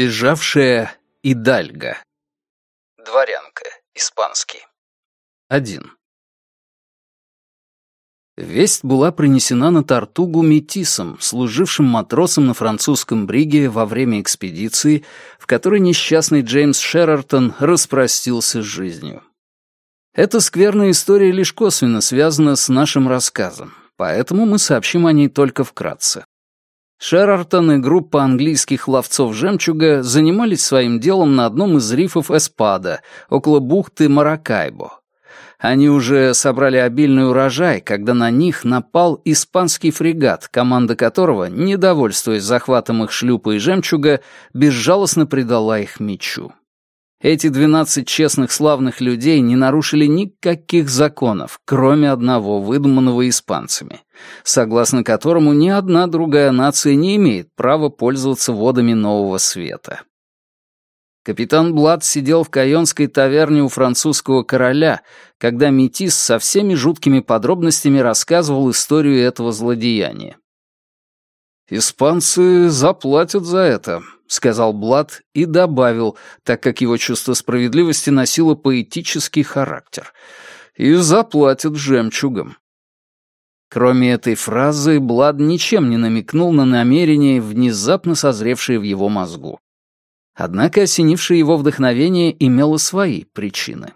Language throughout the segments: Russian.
Бежавшая Идальга. Дворянка. Испанский. 1. Весть была принесена на Тартугу метисом, служившим матросом на французском бриге во время экспедиции, в которой несчастный Джеймс Шерартон распростился с жизнью. Эта скверная история лишь косвенно связана с нашим рассказом, поэтому мы сообщим о ней только вкратце. Шерартон и группа английских ловцов жемчуга занимались своим делом на одном из рифов Эспада, около бухты Маракайбо. Они уже собрали обильный урожай, когда на них напал испанский фрегат, команда которого, недовольствуясь захватом их шлюпа и жемчуга, безжалостно предала их мечу. Эти двенадцать честных славных людей не нарушили никаких законов, кроме одного, выдуманного испанцами, согласно которому ни одна другая нация не имеет права пользоваться водами Нового Света. Капитан Блад сидел в кайонской таверне у французского короля, когда Метис со всеми жуткими подробностями рассказывал историю этого злодеяния. «Испанцы заплатят за это», сказал Блад и добавил, так как его чувство справедливости носило поэтический характер. «И заплатят жемчугом». Кроме этой фразы, Блад ничем не намекнул на намерения, внезапно созревшие в его мозгу. Однако осенившее его вдохновение имело свои причины.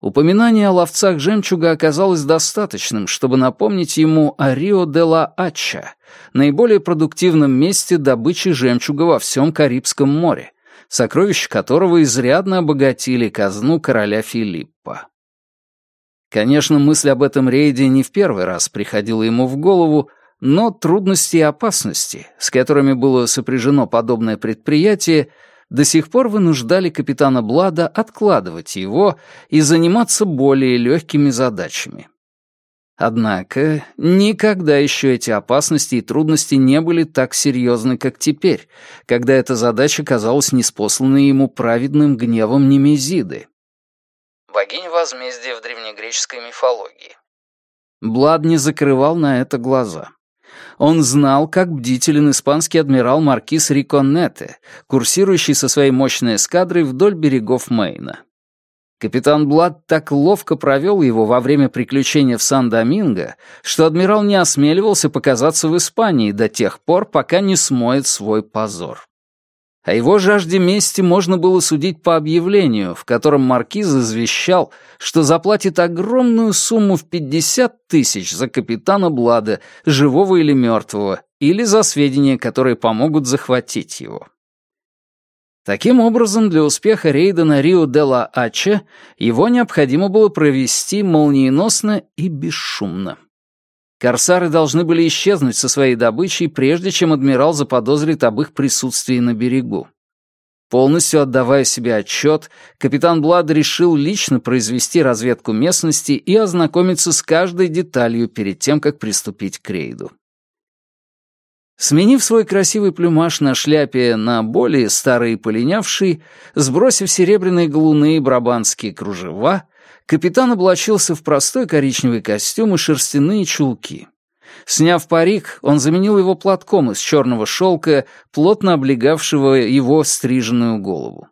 Упоминание о ловцах жемчуга оказалось достаточным, чтобы напомнить ему о Рио-де-ла-Ача, наиболее продуктивном месте добычи жемчуга во всем Карибском море, сокровища которого изрядно обогатили казну короля Филиппа. Конечно, мысль об этом рейде не в первый раз приходила ему в голову, но трудности и опасности, с которыми было сопряжено подобное предприятие, до сих пор вынуждали капитана Блада откладывать его и заниматься более легкими задачами. Однако никогда еще эти опасности и трудности не были так серьезны, как теперь, когда эта задача казалась неспосланной ему праведным гневом Немезиды. Богиня возмездия в древнегреческой мифологии. Блад не закрывал на это глаза. Он знал, как бдителен испанский адмирал Маркис Риконнете, курсирующий со своей мощной эскадрой вдоль берегов Мейна. Капитан Блад так ловко провел его во время приключения в Сан-Доминго, что адмирал не осмеливался показаться в Испании до тех пор, пока не смоет свой позор. О его жажде мести можно было судить по объявлению, в котором маркиз извещал, что заплатит огромную сумму в 50 тысяч за капитана Блада, живого или мертвого, или за сведения, которые помогут захватить его. Таким образом, для успеха рейда на Рио-де-ла-Аче его необходимо было провести молниеносно и бесшумно. Корсары должны были исчезнуть со своей добычей, прежде чем адмирал заподозрит об их присутствии на берегу. Полностью отдавая себе отчет, капитан Блад решил лично произвести разведку местности и ознакомиться с каждой деталью перед тем, как приступить к рейду. Сменив свой красивый плюмаж на шляпе на более старый и полинявший, сбросив серебряные галуны и брабанские кружева, Капитан облачился в простой коричневый костюм и шерстяные чулки. Сняв парик, он заменил его платком из черного шелка, плотно облегавшего его стриженную голову.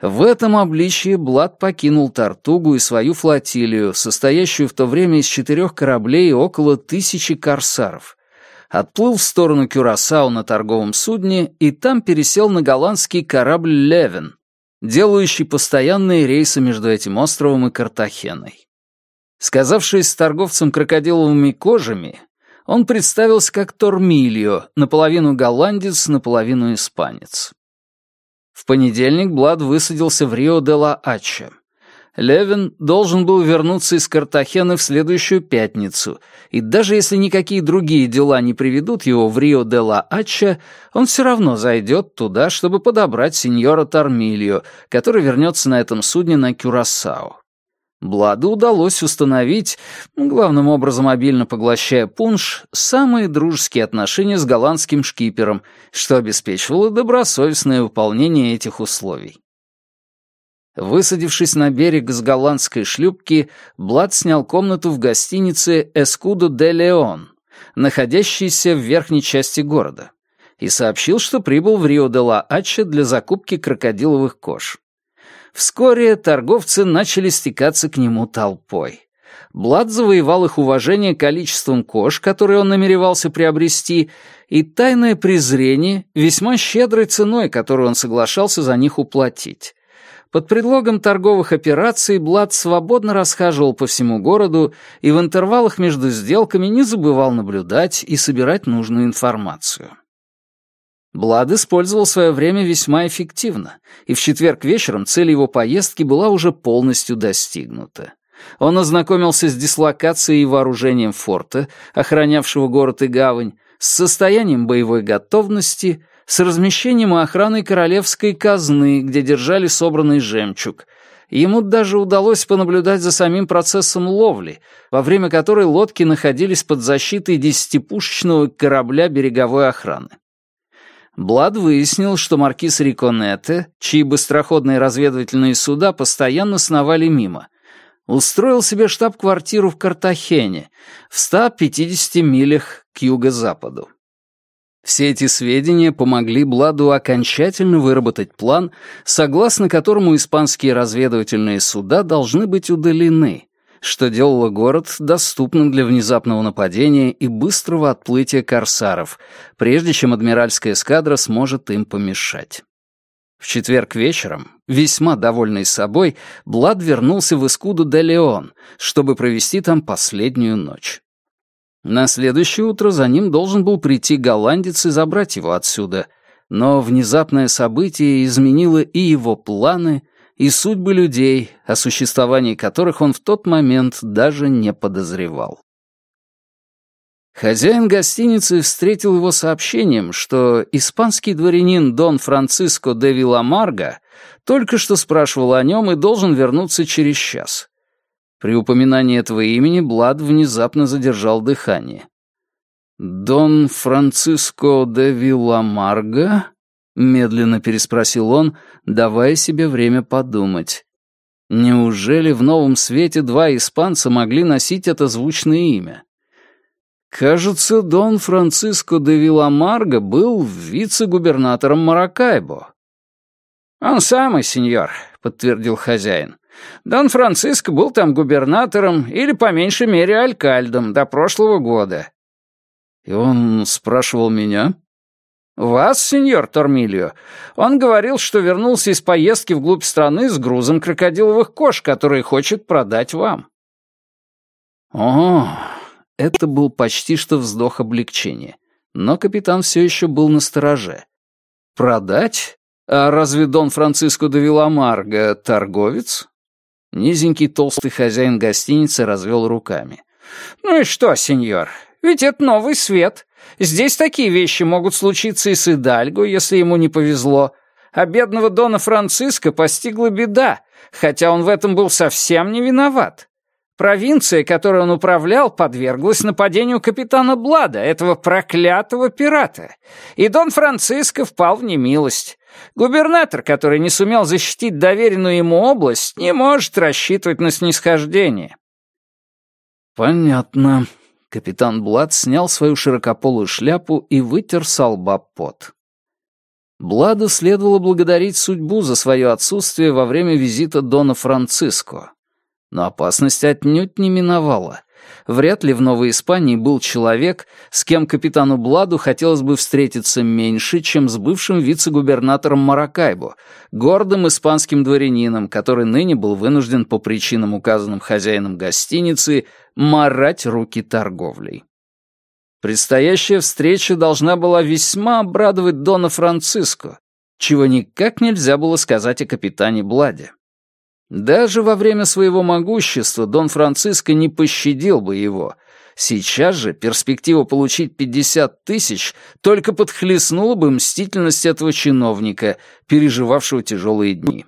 В этом обличье Блад покинул Тартугу и свою флотилию, состоящую в то время из четырех кораблей и около тысячи корсаров. Отплыл в сторону Кюрасау на торговом судне и там пересел на голландский корабль «Левен», делающий постоянные рейсы между этим островом и Картахеной. Сказавшись с торговцем крокодиловыми кожами, он представился как Тормильо, наполовину голландец, наполовину испанец. В понедельник Блад высадился в Рио-де-ла-Ача. Левин должен был вернуться из Картахены в следующую пятницу, и даже если никакие другие дела не приведут его в Рио-де-ла-Ача, он все равно зайдет туда, чтобы подобрать сеньора Тормильо, который вернется на этом судне на Кюрасао. Бладу удалось установить, главным образом обильно поглощая пунш, самые дружеские отношения с голландским шкипером, что обеспечивало добросовестное выполнение этих условий. Высадившись на берег с голландской шлюпки, Блад снял комнату в гостинице «Эскудо де Леон», находящейся в верхней части города, и сообщил, что прибыл в Рио-де-Ла-Ача для закупки крокодиловых кож. Вскоре торговцы начали стекаться к нему толпой. Блад завоевал их уважение количеством кож, которые он намеревался приобрести, и тайное презрение весьма щедрой ценой, которую он соглашался за них уплатить. Под предлогом торговых операций Блад свободно расхаживал по всему городу и в интервалах между сделками не забывал наблюдать и собирать нужную информацию. Блад использовал свое время весьма эффективно, и в четверг вечером цель его поездки была уже полностью достигнута. Он ознакомился с дислокацией и вооружением форта, охранявшего город и гавань, с состоянием боевой готовности, с размещением и охраной королевской казны, где держали собранный жемчуг. Ему даже удалось понаблюдать за самим процессом ловли, во время которой лодки находились под защитой десятипушечного корабля береговой охраны. Блад выяснил, что маркиз Риконете, чьи быстроходные разведывательные суда постоянно сновали мимо, устроил себе штаб-квартиру в Картахене, в 150 милях к юго-западу. Все эти сведения помогли Бладу окончательно выработать план, согласно которому испанские разведывательные суда должны быть удалены, что делало город доступным для внезапного нападения и быстрого отплытия корсаров, прежде чем адмиральская эскадра сможет им помешать. В четверг вечером, весьма довольный собой, Блад вернулся в Искуду де Леон, чтобы провести там последнюю ночь. На следующее утро за ним должен был прийти голландец и забрать его отсюда, но внезапное событие изменило и его планы, и судьбы людей, о существовании которых он в тот момент даже не подозревал. Хозяин гостиницы встретил его сообщением, что испанский дворянин Дон Франциско де Виламарго только что спрашивал о нем и должен вернуться через час. При упоминании этого имени Блад внезапно задержал дыхание. «Дон Франциско де Вилламарго?» — медленно переспросил он, давая себе время подумать. Неужели в новом свете два испанца могли носить это звучное имя? Кажется, Дон Франциско де Вилламарго был вице-губернатором Маракайбо. «Он самый, сеньор», — подтвердил хозяин. Дон Франциско был там губернатором или, по меньшей мере, алькальдом до прошлого года». «И он спрашивал меня?» «Вас, сеньор Тормильо. Он говорил, что вернулся из поездки вглубь страны с грузом крокодиловых кож, которые хочет продать вам». «О, это был почти что вздох облегчения. Но капитан все еще был на стороже. «Продать? А разве Дон Франциско де Виламарго торговец?» Низенький толстый хозяин гостиницы развел руками. «Ну и что, сеньор? Ведь это новый свет. Здесь такие вещи могут случиться и с Идальго, если ему не повезло. А бедного Дона Франциско постигла беда, хотя он в этом был совсем не виноват. Провинция, которой он управлял, подверглась нападению капитана Блада, этого проклятого пирата. И Дон Франциско впал в немилость. Губернатор, который не сумел защитить доверенную ему область, не может рассчитывать на снисхождение». «Понятно». Капитан Блад снял свою широкополую шляпу и вытер со лба пот. Бладу следовало благодарить судьбу за свое отсутствие во время визита Дона Франциско. Но опасность отнюдь не миновала. Вряд ли в Новой Испании был человек, с кем капитану Бладу хотелось бы встретиться меньше, чем с бывшим вице-губернатором Маракайбо, гордым испанским дворянином, который ныне был вынужден по причинам, указанным хозяином гостиницы, марать руки торговлей. Предстоящая встреча должна была весьма обрадовать Дона Франциско, чего никак нельзя было сказать о капитане Бладе. Даже во время своего могущества Дон Франциско не пощадил бы его. Сейчас же перспектива получить 50 тысяч только подхлестнула бы мстительность этого чиновника, переживавшего тяжелые дни.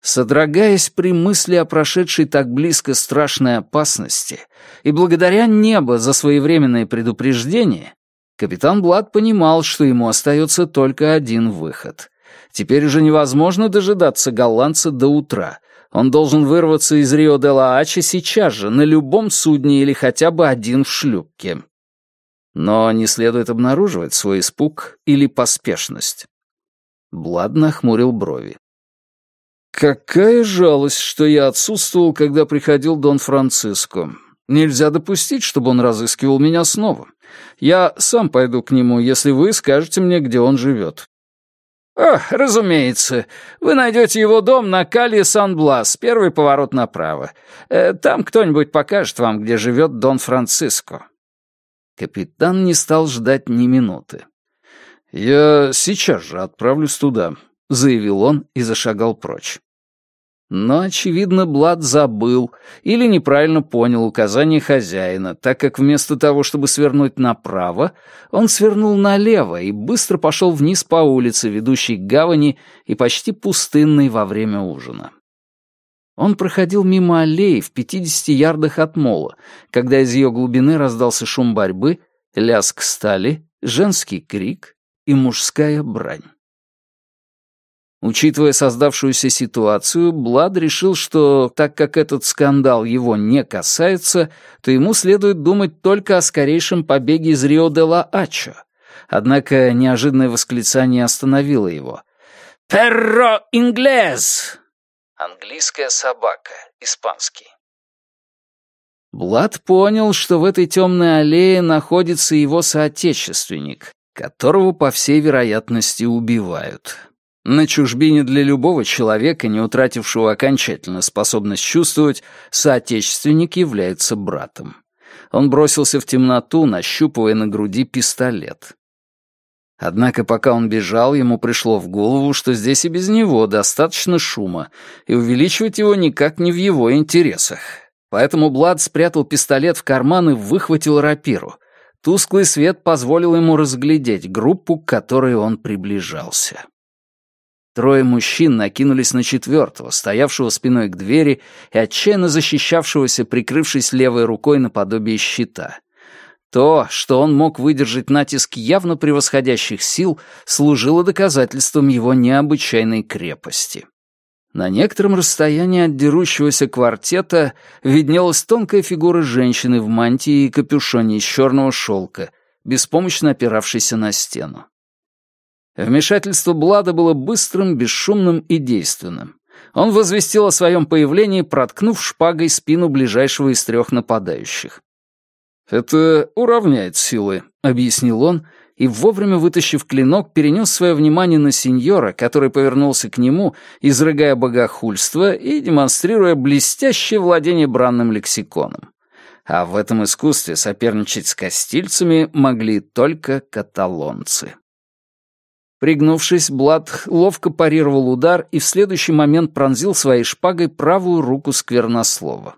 Содрогаясь при мысли о прошедшей так близко страшной опасности и благодаря небо за своевременное предупреждение, капитан Блад понимал, что ему остается только один выход Теперь уже невозможно дожидаться голландца до утра. Он должен вырваться из Рио-де-Ла-Ачи сейчас же, на любом судне или хотя бы один в шлюпке. Но не следует обнаруживать свой испуг или поспешность. Блад нахмурил брови. «Какая жалость, что я отсутствовал, когда приходил Дон Франциско. Нельзя допустить, чтобы он разыскивал меня снова. Я сам пойду к нему, если вы скажете мне, где он живет». «О, разумеется. Вы найдете его дом на Кале Сан-Блас, первый поворот направо. Э, там кто-нибудь покажет вам, где живет Дон Франциско». Капитан не стал ждать ни минуты. «Я сейчас же отправлюсь туда», — заявил он и зашагал прочь. Но, очевидно, Блад забыл или неправильно понял указание хозяина, так как вместо того, чтобы свернуть направо, он свернул налево и быстро пошел вниз по улице, ведущей к гавани и почти пустынной во время ужина. Он проходил мимо аллеи в 50 ярдах от мола, когда из ее глубины раздался шум борьбы, лязг стали, женский крик и мужская брань. Учитывая создавшуюся ситуацию, Блад решил, что так как этот скандал его не касается, то ему следует думать только о скорейшем побеге из Рио-де-ла-Ачо. Однако неожиданное восклицание остановило его. «Перро инглез!» Английская собака, испанский. Блад понял, что в этой темной аллее находится его соотечественник, которого, по всей вероятности, убивают. На чужбине для любого человека, не утратившего окончательно способность чувствовать, соотечественник является братом. Он бросился в темноту, нащупывая на груди пистолет. Однако пока он бежал, ему пришло в голову, что здесь и без него достаточно шума, и увеличивать его никак не в его интересах. Поэтому Блад спрятал пистолет в карман и выхватил рапиру. Тусклый свет позволил ему разглядеть группу, к которой он приближался. Трое мужчин накинулись на четвертого, стоявшего спиной к двери и отчаянно защищавшегося, прикрывшись левой рукой наподобие щита. То, что он мог выдержать натиск явно превосходящих сил, служило доказательством его необычайной крепости. На некотором расстоянии от дерущегося квартета виднелась тонкая фигура женщины в мантии и капюшоне из черного шелка, беспомощно опиравшейся на стену. Вмешательство Блада было быстрым, бесшумным и действенным. Он возвестил о своем появлении, проткнув шпагой спину ближайшего из трех нападающих. «Это уравняет силы», — объяснил он, и, вовремя вытащив клинок, перенес свое внимание на сеньора, который повернулся к нему, изрыгая богохульство и демонстрируя блестящее владение бранным лексиконом. А в этом искусстве соперничать с костильцами могли только каталонцы. Пригнувшись, Блад ловко парировал удар и в следующий момент пронзил своей шпагой правую руку сквернослова.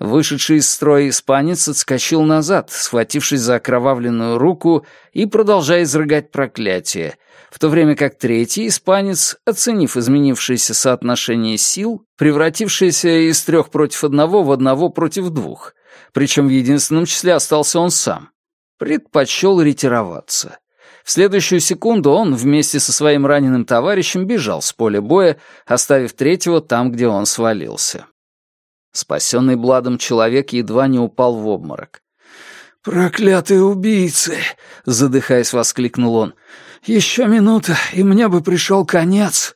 Вышедший из строя испанец отскочил назад, схватившись за окровавленную руку и продолжая изрыгать проклятие, в то время как третий испанец, оценив изменившееся соотношение сил, превратившееся из трех против одного в одного против двух, причем в единственном числе остался он сам, предпочел ретироваться. В следующую секунду он вместе со своим раненым товарищем бежал с поля боя, оставив третьего там, где он свалился. Спасенный Бладом человек едва не упал в обморок. «Проклятые убийцы!» — задыхаясь, воскликнул он. «Еще минута, и мне бы пришел конец!»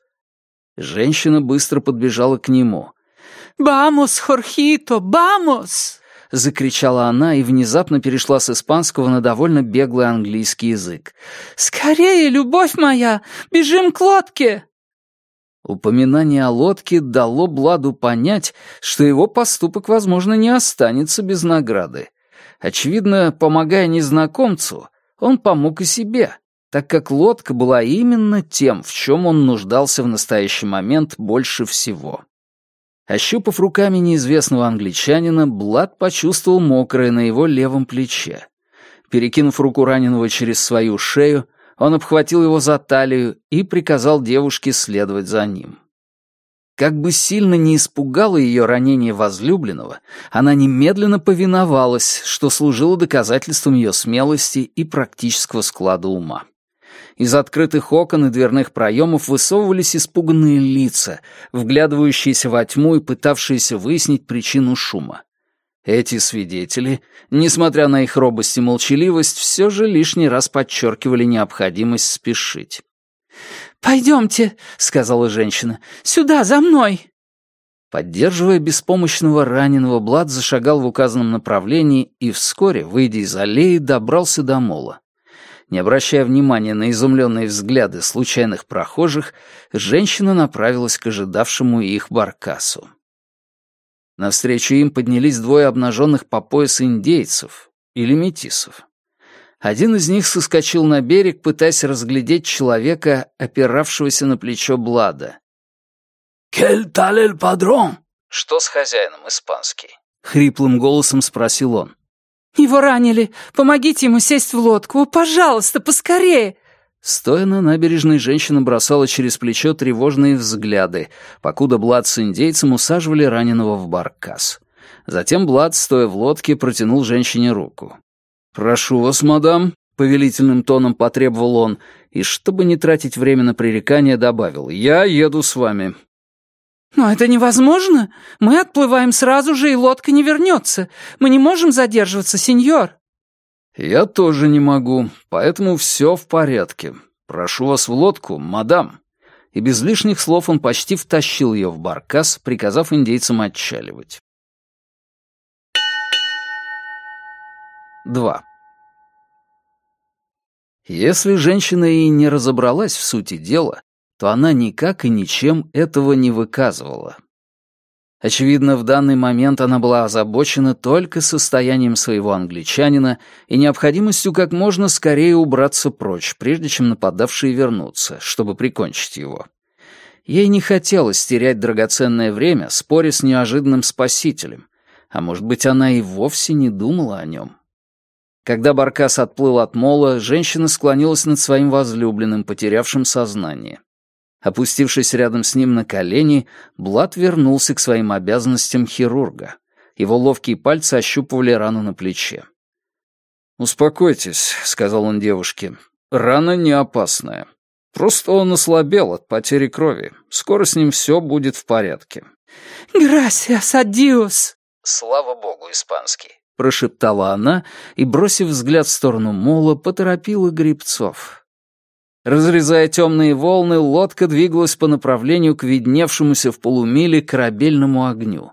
Женщина быстро подбежала к нему. «Бамос, Хорхито, бамос!» — закричала она и внезапно перешла с испанского на довольно беглый английский язык. «Скорее, любовь моя! Бежим к лодке!» Упоминание о лодке дало Бладу понять, что его поступок, возможно, не останется без награды. Очевидно, помогая незнакомцу, он помог и себе, так как лодка была именно тем, в чем он нуждался в настоящий момент больше всего. Ощупав руками неизвестного англичанина, Блад почувствовал мокрое на его левом плече. Перекинув руку раненого через свою шею, он обхватил его за талию и приказал девушке следовать за ним. Как бы сильно не испугало ее ранение возлюбленного, она немедленно повиновалась, что служило доказательством ее смелости и практического склада ума. Из открытых окон и дверных проемов высовывались испуганные лица, вглядывающиеся во тьму и пытавшиеся выяснить причину шума. Эти свидетели, несмотря на их робость и молчаливость, все же лишний раз подчеркивали необходимость спешить. «Пойдемте», — сказала женщина, — «сюда, за мной». Поддерживая беспомощного раненого, Блад зашагал в указанном направлении и вскоре, выйдя из аллеи, добрался до мола. Не обращая внимания на изумленные взгляды случайных прохожих, женщина направилась к ожидавшему их баркасу. Навстречу им поднялись двое обнаженных по пояс индейцев или метисов. Один из них соскочил на берег, пытаясь разглядеть человека, опиравшегося на плечо Блада. «Кель талель падрон?» «Что с хозяином, испанский?» — хриплым голосом спросил он. «Его ранили. Помогите ему сесть в лодку. Пожалуйста, поскорее!» Стоя на набережной, женщина бросала через плечо тревожные взгляды, покуда Блад с индейцем усаживали раненого в баркас. Затем Блад, стоя в лодке, протянул женщине руку. «Прошу вас, мадам», — повелительным тоном потребовал он, и, чтобы не тратить время на пререкание, добавил, «Я еду с вами». «Но это невозможно. Мы отплываем сразу же, и лодка не вернется. Мы не можем задерживаться, сеньор». «Я тоже не могу, поэтому все в порядке. Прошу вас в лодку, мадам». И без лишних слов он почти втащил ее в баркас, приказав индейцам отчаливать. 2. Если женщина и не разобралась в сути дела, то она никак и ничем этого не выказывала. Очевидно, в данный момент она была озабочена только состоянием своего англичанина и необходимостью как можно скорее убраться прочь, прежде чем нападавшие вернутся, чтобы прикончить его. Ей не хотелось терять драгоценное время, споря с неожиданным спасителем, а может быть, она и вовсе не думала о нем. Когда Баркас отплыл от мола, женщина склонилась над своим возлюбленным, потерявшим сознание. Опустившись рядом с ним на колени, Блад вернулся к своим обязанностям хирурга. Его ловкие пальцы ощупывали рану на плече. «Успокойтесь», — сказал он девушке. «Рана не опасная. Просто он ослабел от потери крови. Скоро с ним все будет в порядке». «Грасиас, адиос!» «Слава богу, испанский», — прошептала она и, бросив взгляд в сторону мола, поторопила грибцов. Разрезая темные волны, лодка двигалась по направлению к видневшемуся в полумиле корабельному огню.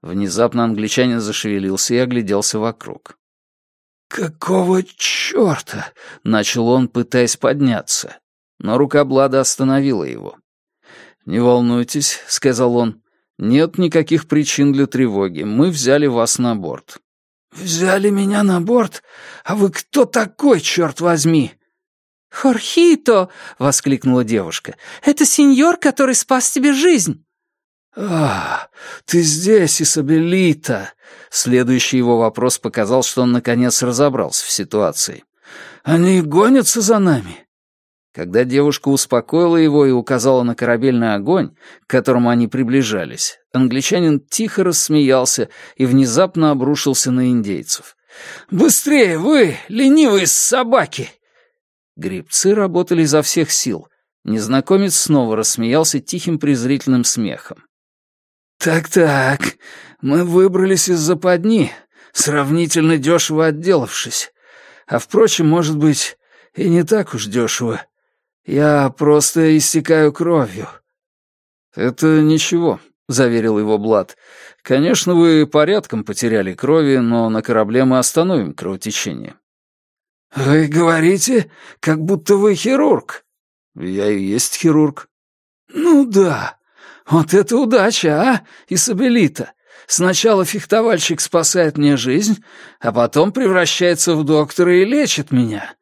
Внезапно англичанин зашевелился и огляделся вокруг. «Какого черта?» — начал он, пытаясь подняться. Но рука Блада остановила его. «Не волнуйтесь», — сказал он. «Нет никаких причин для тревоги. Мы взяли вас на борт». «Взяли меня на борт? А вы кто такой, черт возьми?» «Хорхито!» — воскликнула девушка. «Это сеньор, который спас тебе жизнь!» «А, ты здесь, Исабелита!» Следующий его вопрос показал, что он наконец разобрался в ситуации. «Они гонятся за нами?» Когда девушка успокоила его и указала на корабельный огонь, к которому они приближались, англичанин тихо рассмеялся и внезапно обрушился на индейцев. «Быстрее вы, ленивые собаки! Грибцы работали изо всех сил. Незнакомец снова рассмеялся тихим презрительным смехом. «Так-так, мы выбрались из западни, сравнительно дешево отделавшись. А, впрочем, может быть, и не так уж дешево. Я просто истекаю кровью». «Это ничего», — заверил его Блад. «Конечно, вы порядком потеряли крови, но на корабле мы остановим кровотечение». «Вы говорите, как будто вы хирург». «Я и есть хирург». «Ну да. Вот это удача, а, Исабелита. Сначала фехтовальщик спасает мне жизнь, а потом превращается в доктора и лечит меня.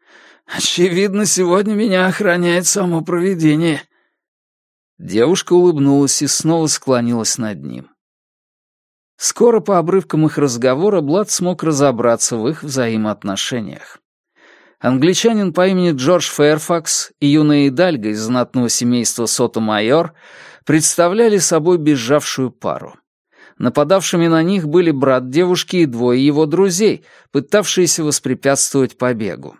Очевидно, сегодня меня охраняет само провидение». Девушка улыбнулась и снова склонилась над ним. Скоро по обрывкам их разговора Блад смог разобраться в их взаимоотношениях. Англичанин по имени Джордж Фэрфакс и юная Идальга из знатного семейства Сото-Майор представляли собой бежавшую пару. Нападавшими на них были брат девушки и двое его друзей, пытавшиеся воспрепятствовать побегу.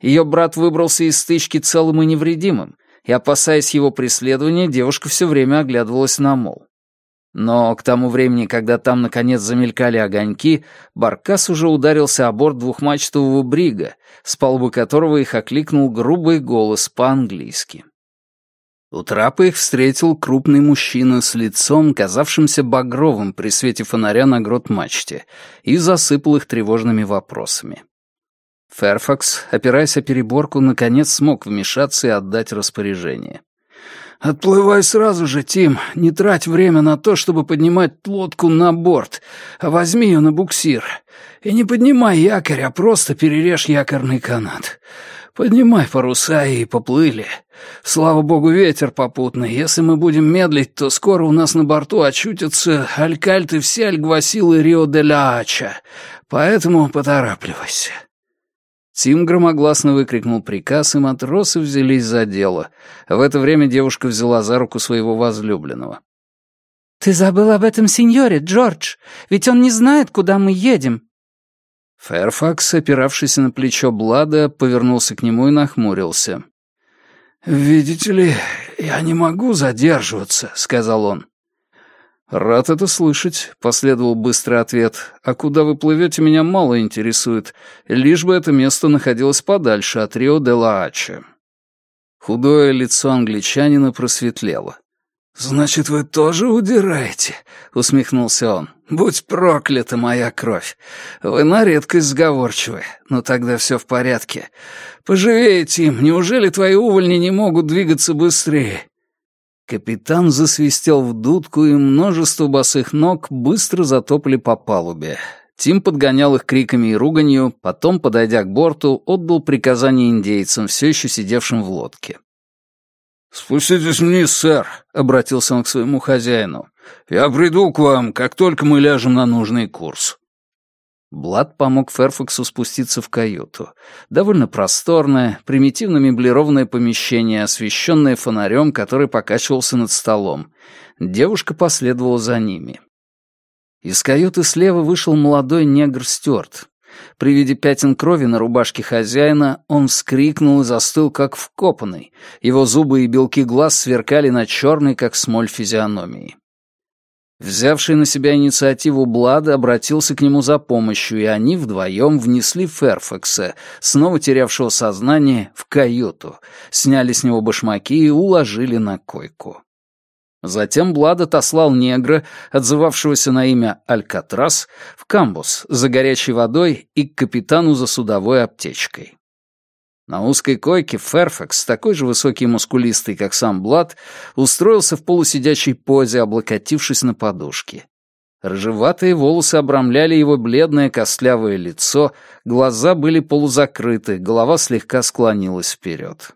Ее брат выбрался из стычки целым и невредимым, и, опасаясь его преследования, девушка все время оглядывалась на мол. Но к тому времени, когда там наконец замелькали огоньки, Баркас уже ударился о борт двухмачтового брига, с палубы которого их окликнул грубый голос по-английски. У трапа их встретил крупный мужчина с лицом, казавшимся багровым при свете фонаря на грот-мачте, и засыпал их тревожными вопросами. Ферфакс, опираясь о переборку, наконец смог вмешаться и отдать распоряжение. «Отплывай сразу же, Тим. Не трать время на то, чтобы поднимать лодку на борт, а возьми ее на буксир. И не поднимай якорь, а просто перережь якорный канат. Поднимай паруса и поплыли. Слава богу, ветер попутный. Если мы будем медлить, то скоро у нас на борту очутятся алькальты все альгвасилы Рио-де-ля-Ача. Поэтому поторапливайся». Тим громогласно выкрикнул приказ, и матросы взялись за дело. В это время девушка взяла за руку своего возлюбленного. «Ты забыл об этом сеньоре, Джордж, ведь он не знает, куда мы едем». Фэрфакс, опиравшийся на плечо Блада, повернулся к нему и нахмурился. «Видите ли, я не могу задерживаться», — сказал он. «Рад это слышать», — последовал быстрый ответ. «А куда вы плывете, меня мало интересует, лишь бы это место находилось подальше от Рио-де-Ла-Ача». Худое лицо англичанина просветлело. «Значит, вы тоже удираете?» — усмехнулся он. «Будь проклята моя кровь! Вы на редкость сговорчивы, но тогда все в порядке. Поживее, Тим, неужели твои увольни не могут двигаться быстрее?» Капитан засвистел в дудку, и множество босых ног быстро затопали по палубе. Тим подгонял их криками и руганью, потом, подойдя к борту, отдал приказание индейцам, все еще сидевшим в лодке. «Спуститесь вниз, сэр», — обратился он к своему хозяину. «Я приду к вам, как только мы ляжем на нужный курс». Блад помог Ферфаксу спуститься в каюту. Довольно просторное, примитивно меблированное помещение, освещенное фонарем, который покачивался над столом. Девушка последовала за ними. Из каюты слева вышел молодой негр Стюарт. При виде пятен крови на рубашке хозяина он вскрикнул и застыл, как вкопанный. Его зубы и белки глаз сверкали на черной, как смоль, физиономии. Взявший на себя инициативу Блада обратился к нему за помощью, и они вдвоем внесли Ферфакса, снова терявшего сознание, в каюту, сняли с него башмаки и уложили на койку. Затем Блад отослал негра, отзывавшегося на имя Алькатрас, в камбус за горячей водой и к капитану за судовой аптечкой. На узкой койке Ферфакс, такой же высокий и мускулистый, как сам Блад, устроился в полусидячей позе, облокотившись на подушке. Рыжеватые волосы обрамляли его бледное костлявое лицо, глаза были полузакрыты, голова слегка склонилась вперед.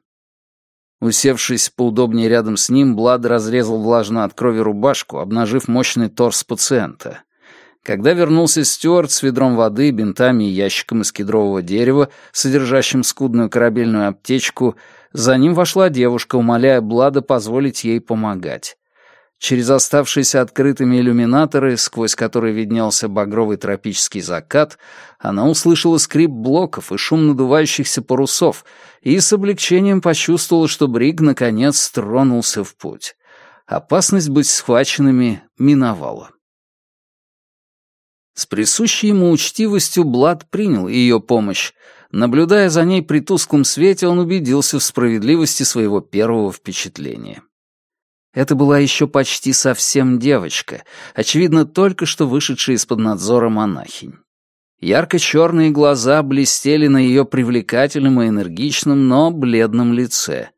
Усевшись поудобнее рядом с ним, Блад разрезал влажную от крови рубашку, обнажив мощный торс пациента. Когда вернулся Стюарт с ведром воды, бинтами и ящиком из кедрового дерева, содержащим скудную корабельную аптечку, за ним вошла девушка, умоляя Блада позволить ей помогать. Через оставшиеся открытыми иллюминаторы, сквозь которые виднелся багровый тропический закат, она услышала скрип блоков и шум надувающихся парусов и с облегчением почувствовала, что Бриг наконец тронулся в путь. Опасность быть схваченными миновала. С присущей ему учтивостью Блад принял ее помощь. Наблюдая за ней при тусклом свете, он убедился в справедливости своего первого впечатления. Это была еще почти совсем девочка, очевидно, только что вышедшая из-под надзора монахинь. Ярко-черные глаза блестели на ее привлекательном и энергичном, но бледном лице.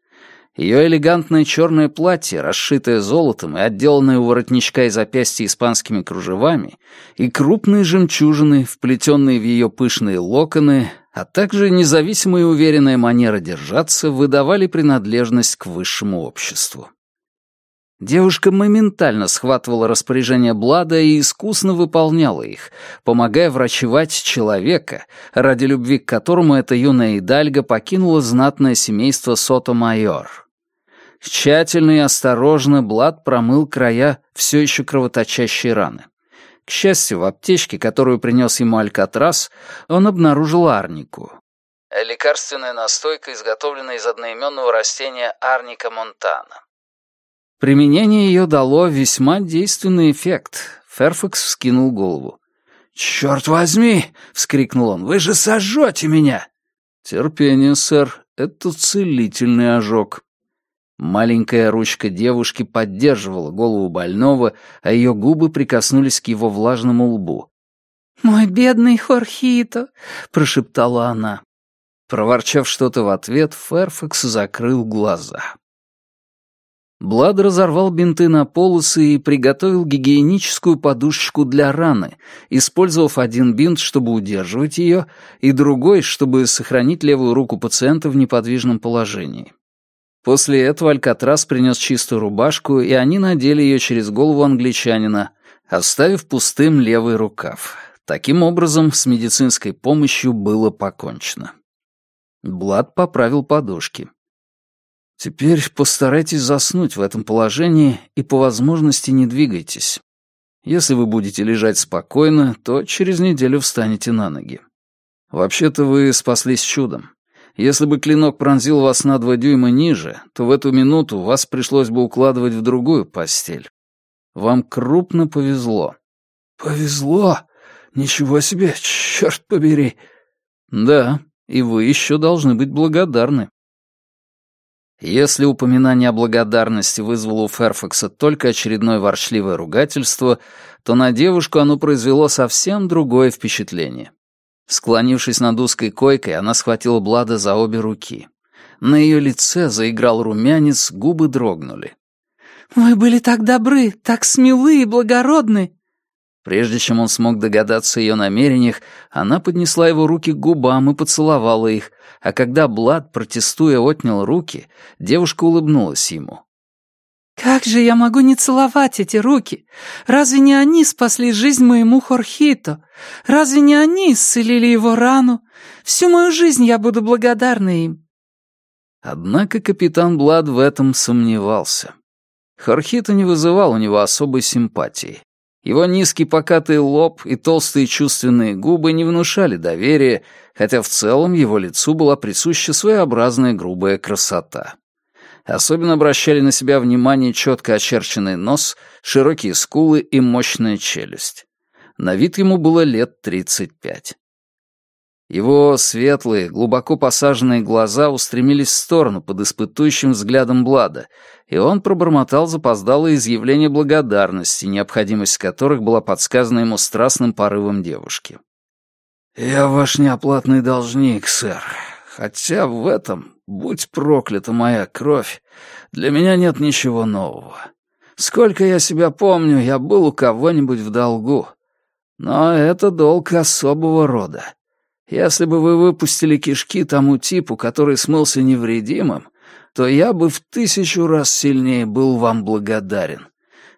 Ее элегантное черное платье, расшитое золотом и отделанное у воротничка и запястья испанскими кружевами, и крупные жемчужины, вплетенные в ее пышные локоны, а также независимая и уверенная манера держаться выдавали принадлежность к высшему обществу. Девушка моментально схватывала распоряжения Блада и искусно выполняла их, помогая врачевать человека, ради любви к которому эта юная Идальга покинула знатное семейство Сото-Майор. Тщательно и осторожно Блад промыл края все еще кровоточащей раны. К счастью, в аптечке, которую принес ему Алькатрас, он обнаружил арнику. Лекарственная настойка, изготовленная из одноименного растения арника монтана. Применение ее дало весьма действенный эффект. Ферфакс вскинул голову. «Черт возьми!» — вскрикнул он. «Вы же сожжете меня!» «Терпение, сэр. Это целительный ожог». Маленькая ручка девушки поддерживала голову больного, а ее губы прикоснулись к его влажному лбу. «Мой бедный Хорхито!» — прошептала она. Проворчав что-то в ответ, Ферфакс закрыл глаза. Блад разорвал бинты на полосы и приготовил гигиеническую подушечку для раны, использовав один бинт, чтобы удерживать ее, и другой, чтобы сохранить левую руку пациента в неподвижном положении. После этого Алькатрас принес чистую рубашку, и они надели ее через голову англичанина, оставив пустым левый рукав. Таким образом, с медицинской помощью было покончено. Блад поправил подушки. «Теперь постарайтесь заснуть в этом положении и по возможности не двигайтесь. Если вы будете лежать спокойно, то через неделю встанете на ноги. Вообще-то вы спаслись чудом. Если бы клинок пронзил вас на два дюйма ниже, то в эту минуту вас пришлось бы укладывать в другую постель. Вам крупно повезло». «Повезло? Ничего себе, черт побери!» «Да, и вы еще должны быть благодарны. Если упоминание о благодарности вызвало у Ферфакса только очередное ворчливое ругательство, то на девушку оно произвело совсем другое впечатление. Склонившись над узкой койкой, она схватила Блада за обе руки. На ее лице заиграл румянец, губы дрогнули. «Вы были так добры, так смелы и благородны!» Прежде чем он смог догадаться о ее намерениях, она поднесла его руки к губам и поцеловала их, а когда Блад, протестуя, отнял руки, девушка улыбнулась ему. «Как же я могу не целовать эти руки? Разве не они спасли жизнь моему Хорхито? Разве не они исцелили его рану? Всю мою жизнь я буду благодарна им». Однако капитан Блад в этом сомневался. Хорхито не вызывал у него особой симпатии. Его низкий покатый лоб и толстые чувственные губы не внушали доверия, хотя в целом его лицу была присуща своеобразная грубая красота. Особенно обращали на себя внимание четко очерченный нос, широкие скулы и мощная челюсть. На вид ему было лет тридцать пять. Его светлые, глубоко посаженные глаза устремились в сторону под испытующим взглядом Блада, и он пробормотал запоздалое изъявление благодарности, необходимость которых была подсказана ему страстным порывом девушки. «Я ваш неоплатный должник, сэр. Хотя в этом, будь проклята моя кровь, для меня нет ничего нового. Сколько я себя помню, я был у кого-нибудь в долгу. Но это долг особого рода» Если бы вы выпустили кишки тому типу, который смылся невредимым, то я бы в тысячу раз сильнее был вам благодарен.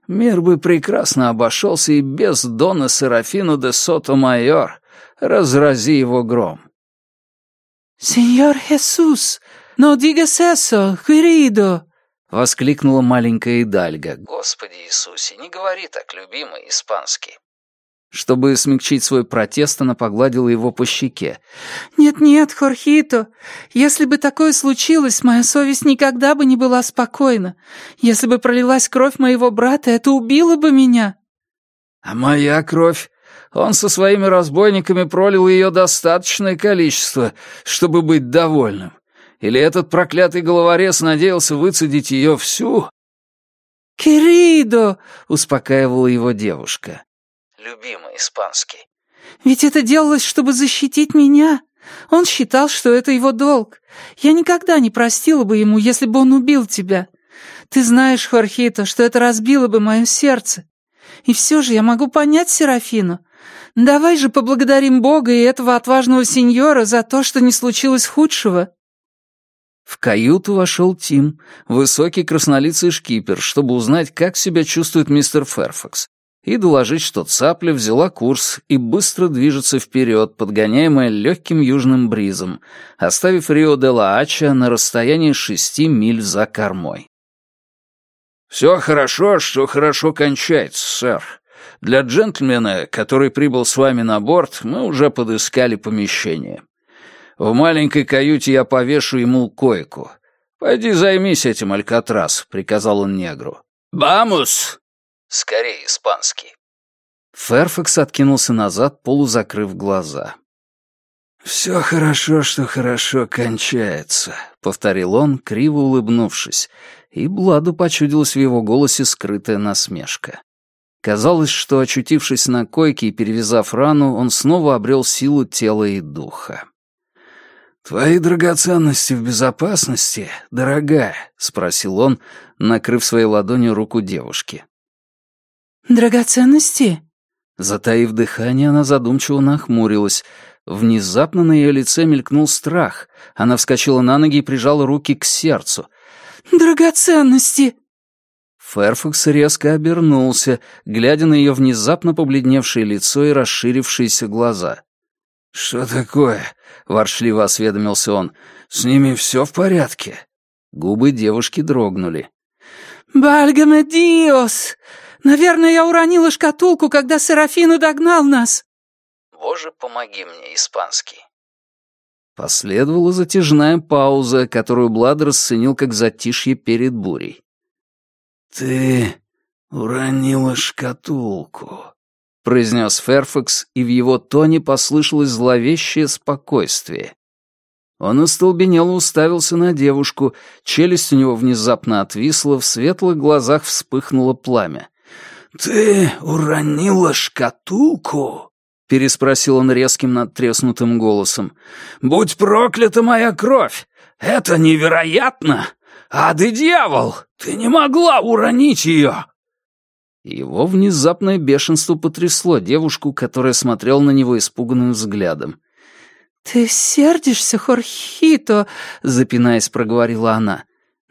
Мир бы прекрасно обошелся и без Дона Серафину де Сото-Майор. Разрази его гром. «Сеньор Хесус, но digas eso, querido!» — воскликнула маленькая Идальга. «Господи Иисусе, не говори так, любимый испанский!» Чтобы смягчить свой протест, она погладила его по щеке. «Нет-нет, Хорхито, если бы такое случилось, моя совесть никогда бы не была спокойна. Если бы пролилась кровь моего брата, это убило бы меня». «А моя кровь? Он со своими разбойниками пролил ее достаточное количество, чтобы быть довольным. Или этот проклятый головорез надеялся выцедить ее всю?» «Керидо!» — успокаивала его девушка любимый испанский. «Ведь это делалось, чтобы защитить меня. Он считал, что это его долг. Я никогда не простила бы ему, если бы он убил тебя. Ты знаешь, Хорхито, что это разбило бы мое сердце. И все же я могу понять Серафину. Давай же поблагодарим Бога и этого отважного сеньора за то, что не случилось худшего». В каюту вошел Тим, высокий краснолицый шкипер, чтобы узнать, как себя чувствует мистер Ферфакс, и доложить, что цапля взяла курс и быстро движется вперед, подгоняемая легким южным бризом, оставив Рио-де-Ла-Ача на расстоянии шести миль за кормой. «Все хорошо, что хорошо кончается, сэр. Для джентльмена, который прибыл с вами на борт, мы уже подыскали помещение. В маленькой каюте я повешу ему койку. Пойди займись этим, Алькатрас», — приказал он негру. «Бамус!» Скорее испанский. Ферфакс откинулся назад, полузакрыв глаза. «Все хорошо, что хорошо кончается», — повторил он, криво улыбнувшись, и Бладу почудилась в его голосе скрытая насмешка. Казалось, что, очутившись на койке и перевязав рану, он снова обрел силу тела и духа. «Твои драгоценности в безопасности, дорогая?» — спросил он, накрыв своей ладонью руку девушки. «Драгоценности?» Затаив дыхание, она задумчиво нахмурилась. Внезапно на ее лице мелькнул страх. Она вскочила на ноги и прижала руки к сердцу. «Драгоценности!» Ферфакс резко обернулся, глядя на ее внезапно побледневшее лицо и расширившиеся глаза. «Что такое?» — воршливо осведомился он. «С ними все в порядке?» Губы девушки дрогнули. «Бальгаме диос! Наверное, я уронила шкатулку, когда Серафину догнал нас!» «Боже, помоги мне, испанский!» Последовала затяжная пауза, которую Блад расценил как затишье перед бурей. «Ты уронила шкатулку», — произнес Ферфакс, и в его тоне послышалось зловещее спокойствие. Он остолбенело уставился на девушку, челюсть у него внезапно отвисла, в светлых глазах вспыхнуло пламя. «Ты уронила шкатулку?» — переспросил он резким надтреснутым голосом. «Будь проклята моя кровь! Это невероятно! Ад и дьявол! Ты не могла уронить ее!» Его внезапное бешенство потрясло девушку, которая смотрела на него испуганным взглядом. «Ты сердишься, Хорхито?» — запинаясь, проговорила она.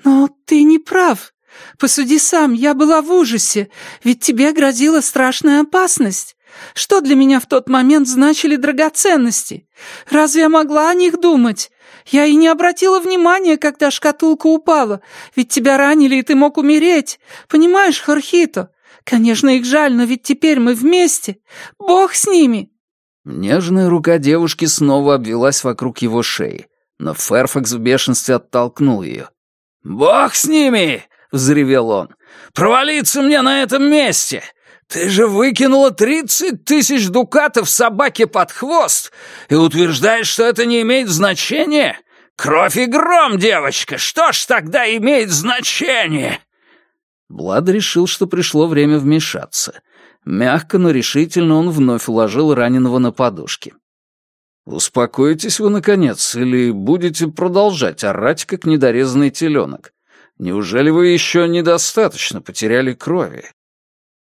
«Но ты не прав. Посуди сам, я была в ужасе, ведь тебе грозила страшная опасность. Что для меня в тот момент значили драгоценности? Разве я могла о них думать? Я и не обратила внимания, когда шкатулка упала, ведь тебя ранили, и ты мог умереть. Понимаешь, Хорхито? Конечно, их жаль, но ведь теперь мы вместе. Бог с ними!» Нежная рука девушки снова обвелась вокруг его шеи, но Ферфакс в бешенстве оттолкнул ее. «Бог с ними!» — взревел он. «Провалиться мне на этом месте! Ты же выкинула тридцать тысяч дукатов собаке под хвост и утверждаешь, что это не имеет значения? Кровь и гром, девочка! Что ж тогда имеет значение?» Блад решил, что пришло время вмешаться. Мягко, но решительно он вновь уложил раненого на подушки. «Успокоитесь вы, наконец, или будете продолжать орать, как недорезанный теленок? Неужели вы еще недостаточно потеряли крови?»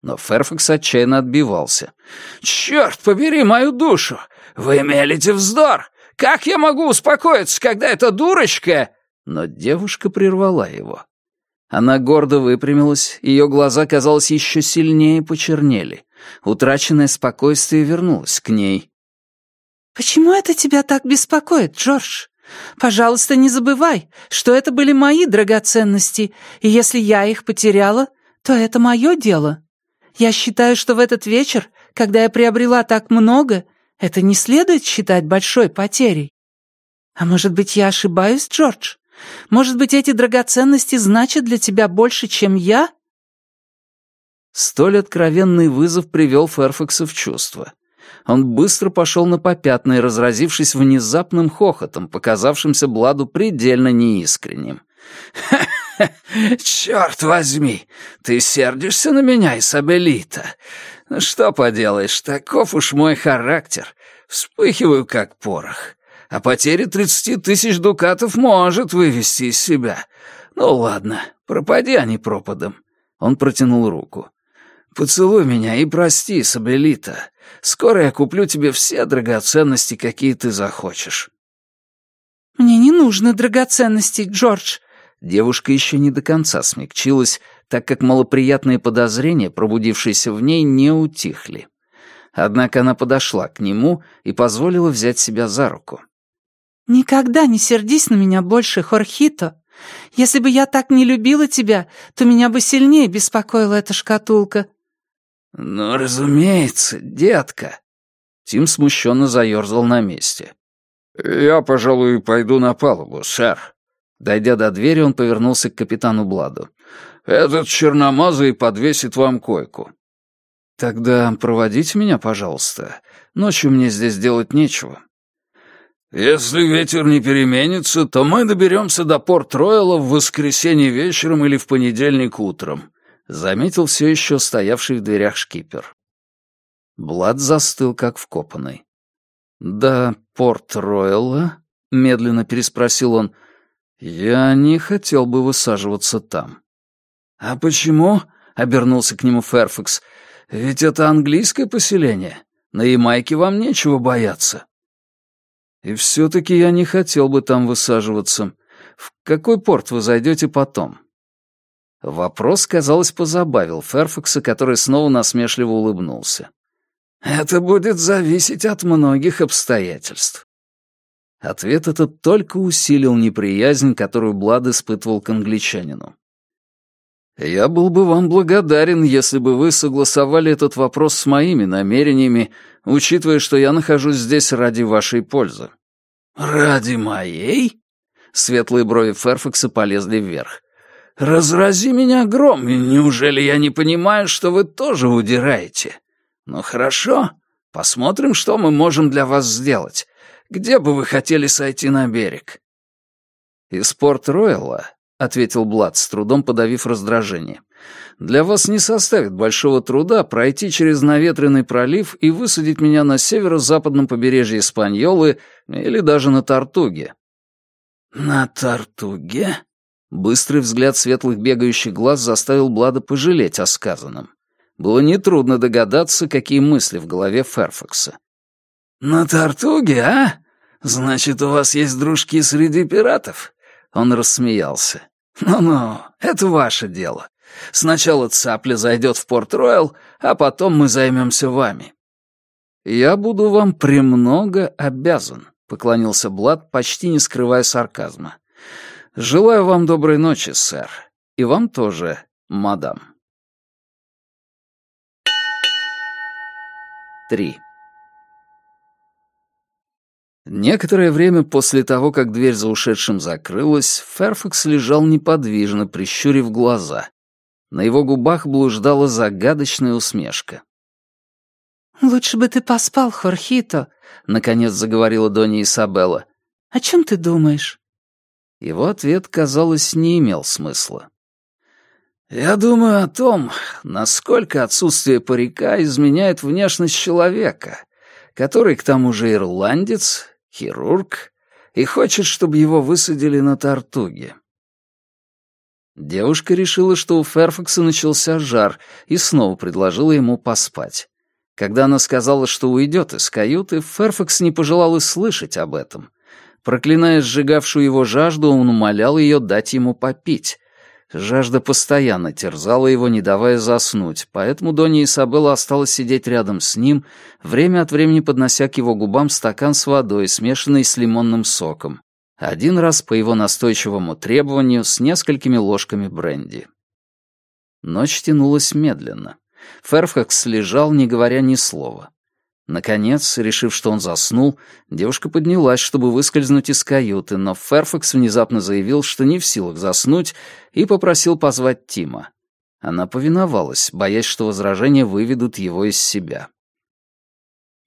Но Ферфакс отчаянно отбивался. «Черт побери мою душу! Вы мелите вздор! Как я могу успокоиться, когда эта дурочка...» Но девушка прервала его. Она гордо выпрямилась, ее глаза, казалось, еще сильнее почернели. Утраченное спокойствие вернулось к ней. «Почему это тебя так беспокоит, Джордж? Пожалуйста, не забывай, что это были мои драгоценности, и если я их потеряла, то это мое дело. Я считаю, что в этот вечер, когда я приобрела так много, это не следует считать большой потерей. А может быть, я ошибаюсь, Джордж? Может быть, эти драгоценности значат для тебя больше, чем я?» Столь откровенный вызов привел Ферфакса в чувство. Он быстро пошел на попятные, разразившись внезапным хохотом, показавшимся Бладу предельно неискренним. «Ха-ха! Черт возьми! Ты сердишься на меня, Исабелита? Что поделаешь, таков уж мой характер. Вспыхиваю, как порох. А потеря тридцати тысяч дукатов может вывести из себя. Ну ладно, пропади они пропадом». Он протянул руку. «Поцелуй меня и прости, Сабелита. Скоро я куплю тебе все драгоценности, какие ты захочешь». «Мне не нужно драгоценностей, Джордж». Девушка еще не до конца смягчилась, так как малоприятные подозрения, пробудившиеся в ней, не утихли. Однако она подошла к нему и позволила взять себя за руку. «Никогда не сердись на меня больше, Хорхито. Если бы я так не любила тебя, то меня бы сильнее беспокоила эта шкатулка. «Ну, разумеется, детка». Тим смущенно заерзал на месте. «Я, пожалуй, пойду на палубу, сэр». Дойдя до двери, он повернулся к капитану Бладу. Этот черномазый подвесит вам койку». «Тогда проводите меня, пожалуйста. Ночью мне здесь делать нечего». «Если ветер не переменится, то мы доберемся до Порт-Ройла в воскресенье вечером или в понедельник утром», заметил все еще стоявший в дверях шкипер. Блад застыл, как вкопанный. «До Порт-Ройла?» — медленно переспросил он. «Я не хотел бы высаживаться там». «А почему?» — обернулся к нему Ферфакс. «Ведь это английское поселение. На Ямайке вам нечего бояться». «И все-таки я не хотел бы там высаживаться. В какой порт вы зайдете потом?» Вопрос, казалось, позабавил Ферфакса, который снова насмешливо улыбнулся. «Это будет зависеть от многих обстоятельств». Ответ этот только усилил неприязнь, которую Блад испытывал к англичанину. «Я был бы вам благодарен, если бы вы согласовали этот вопрос с моими намерениями, учитывая, что я нахожусь здесь ради вашей пользы». «Ради моей?» Светлые брови Ферфакса полезли вверх. «Разрази меня гром, неужели я не понимаю, что вы тоже удираете? Ну хорошо, посмотрим, что мы можем для вас сделать. Где бы вы хотели сойти на берег?» «Из Порт-Ройла — ответил Блад, с трудом подавив раздражение. «Для вас не составит большого труда пройти через наветренный пролив и высадить меня на северо-западном побережье Испаньолы или даже на Тартуге». «На Тартуге?» Быстрый взгляд светлых бегающих глаз заставил Блада пожалеть о сказанном. Было нетрудно догадаться, какие мысли в голове Ферфакса. «На Тартуге, а? Значит, у вас есть дружки среди пиратов?» Он рассмеялся. «Ну-ну, это ваше дело. Сначала цапля зайдет в Порт-Роyal, а потом мы займемся вами». «Я буду вам премного обязан», — поклонился Блад, почти не скрывая сарказма. «Желаю вам доброй ночи, сэр. И вам тоже, мадам». Три. Некоторое время после того, как дверь за ушедшим закрылась, Ферфакс лежал неподвижно, прищурив глаза. На его губах блуждала загадочная усмешка. «Лучше бы ты поспал, Хорхито», — наконец заговорила Донья Исабелла. «О чем ты думаешь?» Его ответ, казалось, не имел смысла. «Я думаю о том, насколько отсутствие парика изменяет внешность человека, который, к тому же, ирландец хирург, и хочет, чтобы его высадили на Тартуге. Девушка решила, что у Ферфакса начался жар, и снова предложила ему поспать. Когда она сказала, что уйдет из каюты, Ферфакс не пожелал и слышать об этом. Проклиная сжигавшую его жажду, он умолял ее дать ему попить, Жажда постоянно терзала его, не давая заснуть, поэтому Донья Исабелла осталась сидеть рядом с ним, время от времени поднося к его губам стакан с водой, смешанной с лимонным соком. Один раз по его настойчивому требованию с несколькими ложками бренди. Ночь тянулась медленно. Ферфакс лежал, не говоря ни слова. Наконец, решив, что он заснул, девушка поднялась, чтобы выскользнуть из каюты, но Ферфакс внезапно заявил, что не в силах заснуть, и попросил позвать Тима. Она повиновалась, боясь, что возражения выведут его из себя.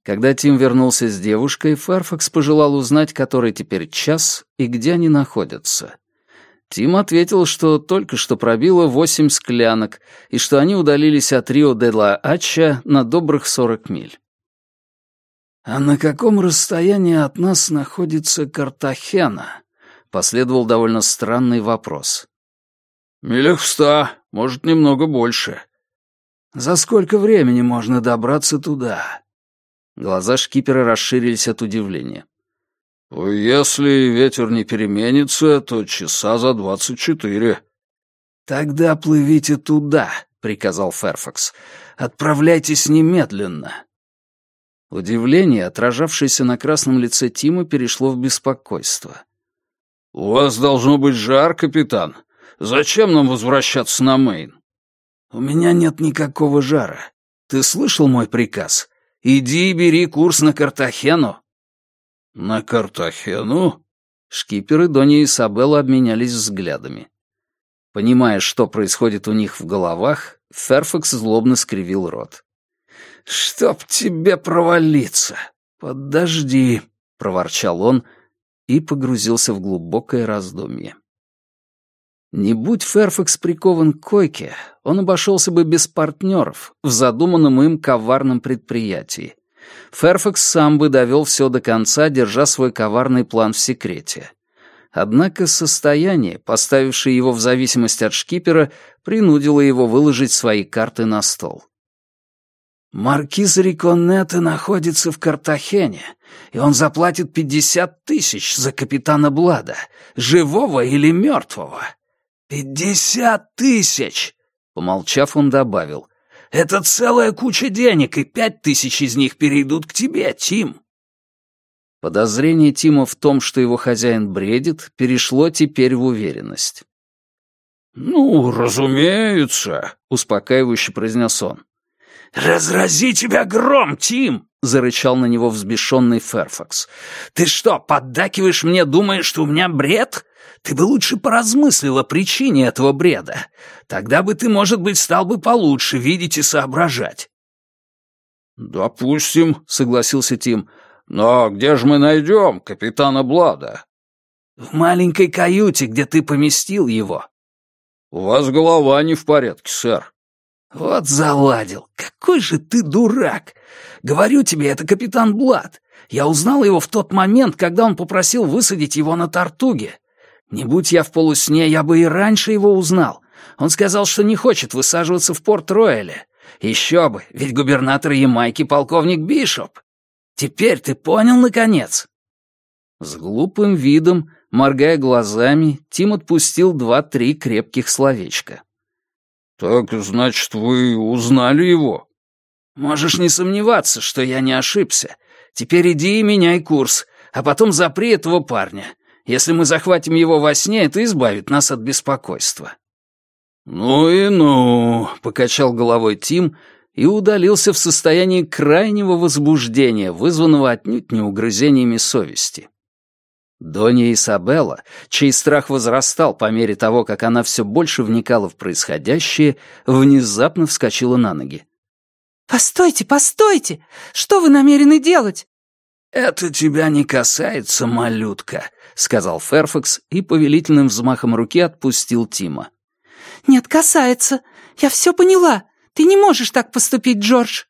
Когда Тим вернулся с девушкой, Ферфакс пожелал узнать, который теперь час и где они находятся. Тим ответил, что только что пробило восемь склянок и что они удалились от Рио-де-ла-Ача на добрых сорок миль. «А на каком расстоянии от нас находится Картахена?» — последовал довольно странный вопрос. «Милях в ста, может, немного больше». «За сколько времени можно добраться туда?» Глаза шкипера расширились от удивления. «Если ветер не переменится, то часа за двадцать четыре». «Тогда плывите туда», — приказал Ферфакс. «Отправляйтесь немедленно. Удивление, отражавшееся на красном лице Тима, перешло в беспокойство. «У вас должно быть жар, капитан. Зачем нам возвращаться на Мейн?» «У меня нет никакого жара. Ты слышал мой приказ? Иди и бери курс на Картахену». «На Картахену?» Шкипер и Донья Исабелла обменялись взглядами. Понимая, что происходит у них в головах, Ферфакс злобно скривил рот. «Чтоб тебе провалиться! Подожди!» — проворчал он и погрузился в глубокое раздумье. Не будь Ферфакс прикован к койке, он обошелся бы без партнеров в задуманном им коварном предприятии. Ферфакс сам бы довел все до конца, держа свой коварный план в секрете. Однако состояние, поставившее его в зависимость от шкипера, принудило его выложить свои карты на стол. «Маркиз Риконнетте находится в Картахене, и он заплатит пятьдесят тысяч за капитана Блада, живого или мертвого. Пятьдесят тысяч!» Помолчав, он добавил. «Это целая куча денег, и пять тысяч из них перейдут к тебе, Тим». Подозрение Тима в том, что его хозяин бредит, перешло теперь в уверенность. «Ну, разумеется», — успокаивающе произнес он. «Разрази тебя гром, Тим!» — зарычал на него взбешенный Ферфакс. «Ты что, поддакиваешь мне, думая, что у меня бред? Ты бы лучше поразмыслил о причине этого бреда. Тогда бы ты, может быть, стал бы получше видеть и соображать». «Допустим», — согласился Тим. «Но где же мы найдем капитана Блада?» «В маленькой каюте, где ты поместил его». «У вас голова не в порядке, сэр». «Вот заладил. Какой же ты дурак! Говорю тебе, это капитан Блад. Я узнал его в тот момент, когда он попросил высадить его на Тартуге. Не будь я в полусне, я бы и раньше его узнал. Он сказал, что не хочет высаживаться в Порт-Ройле. Еще бы, ведь губернатор Ямайки полковник Бишоп. Теперь ты понял, наконец?» С глупым видом, моргая глазами, Тим отпустил два-три крепких словечка. «Так, значит, вы узнали его?» «Можешь не сомневаться, что я не ошибся. Теперь иди и меняй курс, а потом запри этого парня. Если мы захватим его во сне, это избавит нас от беспокойства». «Ну и ну», — покачал головой Тим и удалился в состоянии крайнего возбуждения, вызванного отнюдь не угрызениями совести. Донья Исабелла, чей страх возрастал по мере того, как она все больше вникала в происходящее, внезапно вскочила на ноги. «Постойте, постойте! Что вы намерены делать?» «Это тебя не касается, малютка», — сказал Ферфакс и повелительным взмахом руки отпустил Тима. «Нет, касается. Я все поняла. Ты не можешь так поступить, Джордж».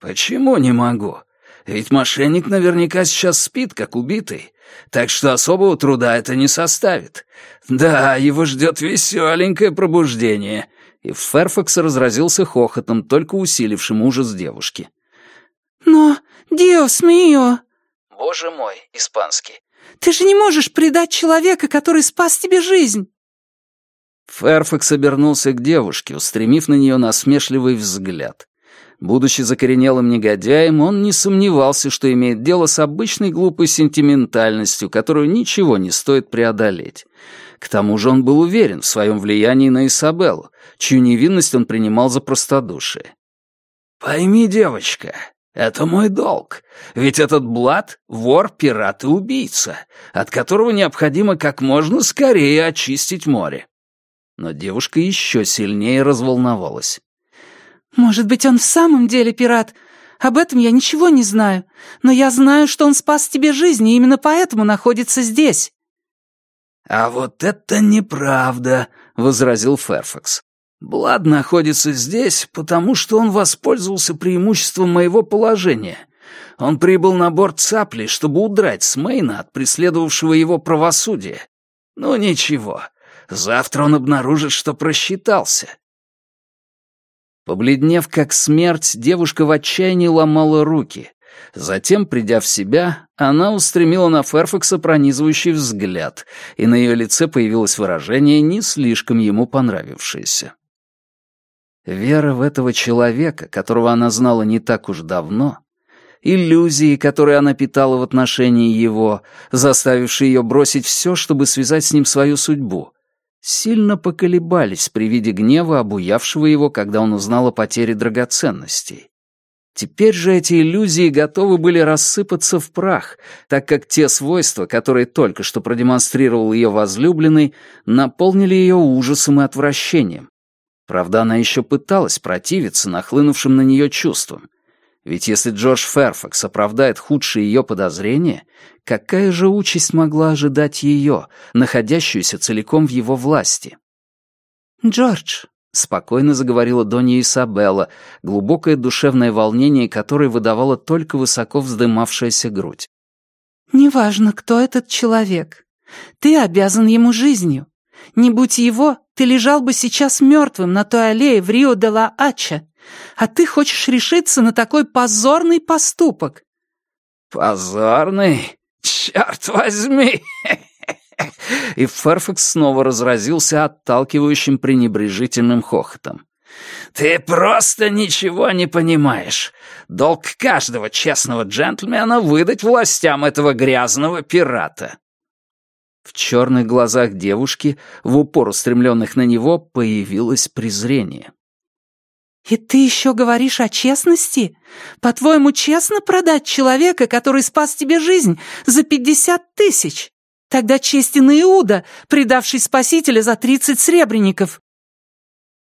«Почему не могу? Ведь мошенник наверняка сейчас спит, как убитый, так что особого труда это не составит. Да, его ждет веселенькое пробуждение». И Ферфакс разразился хохотом, только усилившим ужас девушки. «Но, Диос мио...» «Боже мой, испанский». «Ты же не можешь предать человека, который спас тебе жизнь!» Ферфакс обернулся к девушке, устремив на нее насмешливый взгляд. Будучи закоренелым негодяем, он не сомневался, что имеет дело с обычной глупой сентиментальностью, которую ничего не стоит преодолеть. К тому же он был уверен в своем влиянии на Исабеллу, чью невинность он принимал за простодушие. «Пойми, девочка, это мой долг, ведь этот Блад — вор, пират и убийца, от которого необходимо как можно скорее очистить море». Но девушка еще сильнее разволновалась. «Может быть, он в самом деле пират? Об этом я ничего не знаю. Но я знаю, что он спас тебе жизнь, и именно поэтому находится здесь». «А вот это неправда», — возразил Ферфакс. «Блад находится здесь, потому что он воспользовался преимуществом моего положения. Он прибыл на борт цапли, чтобы удрать с Мейна от преследовавшего его правосудия. Ну ничего, завтра он обнаружит, что просчитался. Побледнев как смерть, девушка в отчаянии ломала руки. Затем, придя в себя, она устремила на Ферфакса пронизывающий взгляд, и на ее лице появилось выражение, не слишком ему понравившееся. Вера в этого человека, которого она знала не так уж давно, иллюзии, которые она питала в отношении его, заставившие ее бросить все, чтобы связать с ним свою судьбу, сильно поколебались при виде гнева, обуявшего его, когда он узнал о потере драгоценностей. Теперь же эти иллюзии готовы были рассыпаться в прах, так как те свойства, которые только что продемонстрировал ее возлюбленный, наполнили ее ужасом и отвращением. Правда, она еще пыталась противиться нахлынувшим на нее чувствам. Ведь если Джордж Ферфакс оправдает худшие ее подозрения, какая же участь могла ожидать ее, находящуюся целиком в его власти? «Джордж, — спокойно заговорила Донья Исабелла, глубокое душевное волнение которое выдавало только высоко вздымавшаяся грудь. «Неважно, кто этот человек. Ты обязан ему жизнью. Не будь его, ты лежал бы сейчас мертвым на той аллее в Рио-де-ла-Ача. А ты хочешь решиться на такой позорный поступок». «Позорный? Черт возьми!» И Ферфакс снова разразился отталкивающим пренебрежительным хохотом. «Ты просто ничего не понимаешь. Долг каждого честного джентльмена выдать властям этого грязного пирата». В черных глазах девушки, в упор устремленных на него, появилось презрение. «И ты еще говоришь о честности? По-твоему, честно продать человека, который спас тебе жизнь, за пятьдесят тысяч?» Тогда честен Иуда, предавший Спасителя за тридцать сребреников».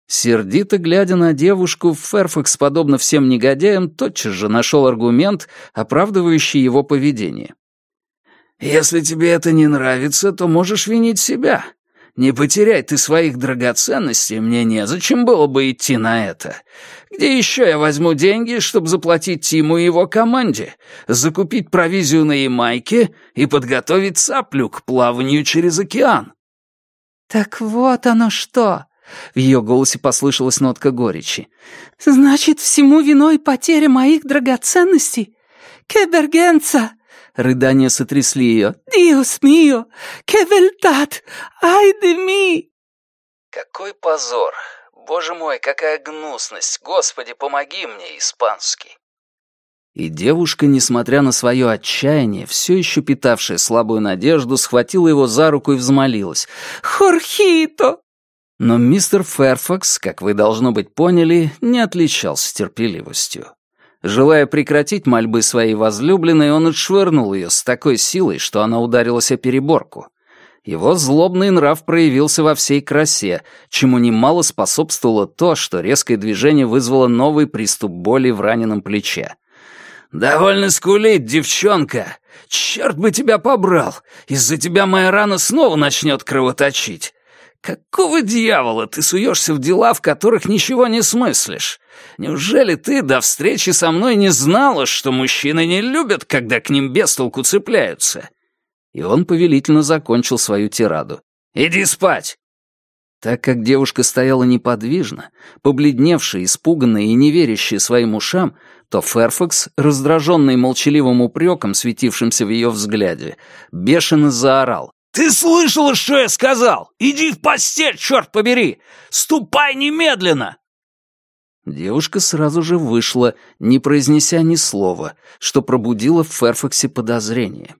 Сердито глядя на девушку, Ферфакс, подобно всем негодяям, тотчас же нашел аргумент, оправдывающий его поведение. «Если тебе это не нравится, то можешь винить себя. Не потеряй ты своих драгоценностей, мне незачем было бы идти на это. Где еще я возьму деньги, чтобы заплатить Тиму и его команде, закупить провизию на Ямайке и подготовить цаплю к плаванию через океан?» «Так вот оно что!» В ее голосе послышалась нотка горечи. «Значит, всему виной потеря моих драгоценностей? Кебергенца! Рыдания сотрясли ее. «Диос мио! Кевельтат! Ай де ми!» «Какой позор! Боже мой, какая гнусность! Господи, помоги мне, испанский!» И девушка, несмотря на свое отчаяние, все еще питавшая слабую надежду, схватила его за руку и взмолилась. «Хорхито!» Но мистер Ферфакс, как вы, должно быть, поняли, не отличался терпеливостью. Желая прекратить мольбы своей возлюбленной, он отшвырнул ее с такой силой, что она ударилась о переборку. Его злобный нрав проявился во всей красе, чему немало способствовало то, что резкое движение вызвало новый приступ боли в раненом плече. «Довольно скулить, девчонка! Черт бы тебя побрал! Из-за тебя моя рана снова начнет кровоточить! Какого дьявола ты суешься в дела, в которых ничего не смыслишь? Неужели ты до встречи со мной не знала, что мужчины не любят, когда к ним без толку цепляются?» И он повелительно закончил свою тираду. «Иди спать!» Так как девушка стояла неподвижно, побледневшая, испуганная и не верящая своим ушам, то Ферфакс, раздраженный молчаливым упреком, светившимся в ее взгляде, бешено заорал. «Ты слышала, что я сказал? Иди в постель, черт побери! Ступай немедленно!» Девушка сразу же вышла, не произнеся ни слова, что пробудило в Ферфаксе подозрение.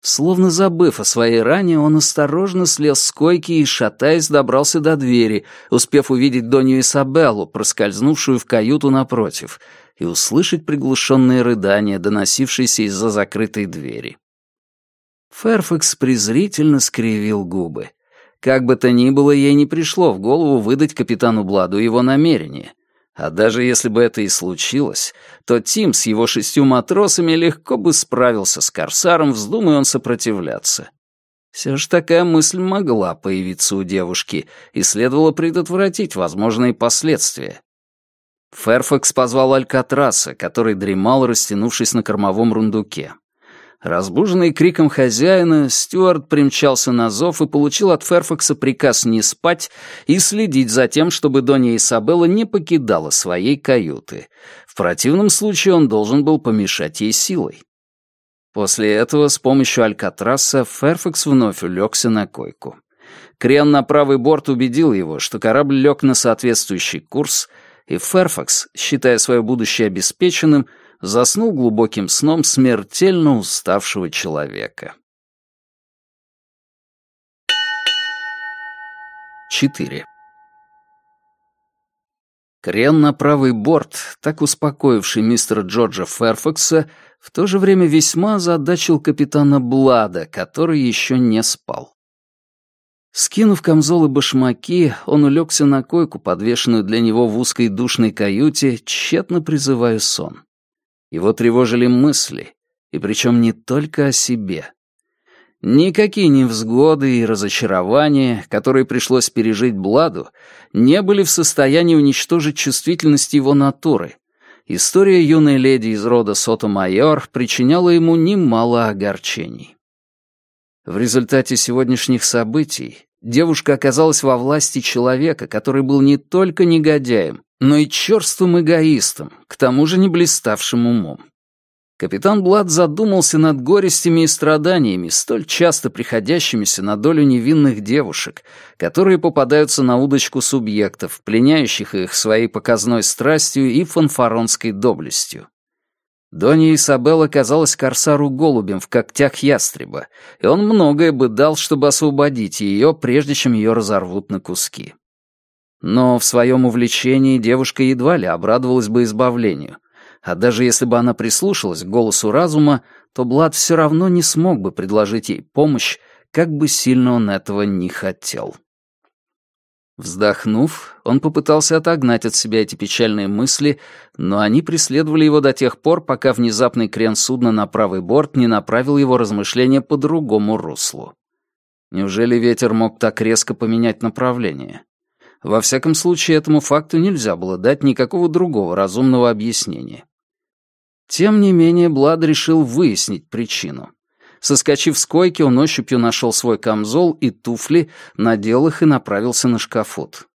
Словно забыв о своей ране, он осторожно слез с койки и, шатаясь, добрался до двери, успев увидеть Донью Исабеллу, проскользнувшую в каюту напротив, и услышать приглушенные рыдания, доносившиеся из-за закрытой двери. Ферфакс презрительно скривил губы. Как бы то ни было, ей не пришло в голову выдать капитану Бладу его намерение. А даже если бы это и случилось, то Тим с его шестью матросами легко бы справился с корсаром, вздумая он сопротивляться. Все же такая мысль могла появиться у девушки, и следовало предотвратить возможные последствия. Ферфакс позвал Алькатраса, который дремал, растянувшись на кормовом рундуке. Разбуженный криком хозяина, Стюарт примчался на зов и получил от Ферфакса приказ не спать и следить за тем, чтобы Донья Исабелла не покидала своей каюты. В противном случае он должен был помешать ей силой. После этого с помощью Алькатраса Ферфакс вновь улегся на койку. Крен на правый борт убедил его, что корабль лег на соответствующий курс, и Ферфакс, считая свое будущее обеспеченным, заснул глубоким сном смертельно уставшего человека. 4. Крен на правый борт, так успокоивший мистера Джорджа Ферфакса, в то же время весьма озадачил капитана Блада, который еще не спал. Скинув камзол и башмаки, он улегся на койку, подвешенную для него в узкой душной каюте, тщетно призывая сон. Его тревожили мысли, и причем не только о себе. Никакие невзгоды и разочарования, которые пришлось пережить Бладу, не были в состоянии уничтожить чувствительность его натуры. История юной леди из рода Сото-Майор причиняла ему немало огорчений. В результате сегодняшних событий девушка оказалась во власти человека, который был не только негодяем, но и черствым эгоистом, к тому же не блиставшим умом. Капитан Блад задумался над горестями и страданиями, столь часто приходящимися на долю невинных девушек, которые попадаются на удочку субъектов, пленяющих их своей показной страстью и фанфаронской доблестью. Донья Исабелла казалась корсару голубем в когтях ястреба, и он многое бы дал, чтобы освободить ее, прежде чем ее разорвут на куски. Но в своем увлечении девушка едва ли обрадовалась бы избавлению — а даже если бы она прислушалась к голосу разума, то Блад все равно не смог бы предложить ей помощь, как бы сильно он этого не хотел. Вздохнув, он попытался отогнать от себя эти печальные мысли, но они преследовали его до тех пор, пока внезапный крен судна на правый борт не направил его размышления по другому руслу. Неужели ветер мог так резко поменять направление? Во всяком случае, этому факту нельзя было дать никакого другого разумного объяснения. Тем не менее, Блад решил выяснить причину. Соскочив с койки, он ощупью нашел свой камзол и туфли, надел их и направился на шкафут.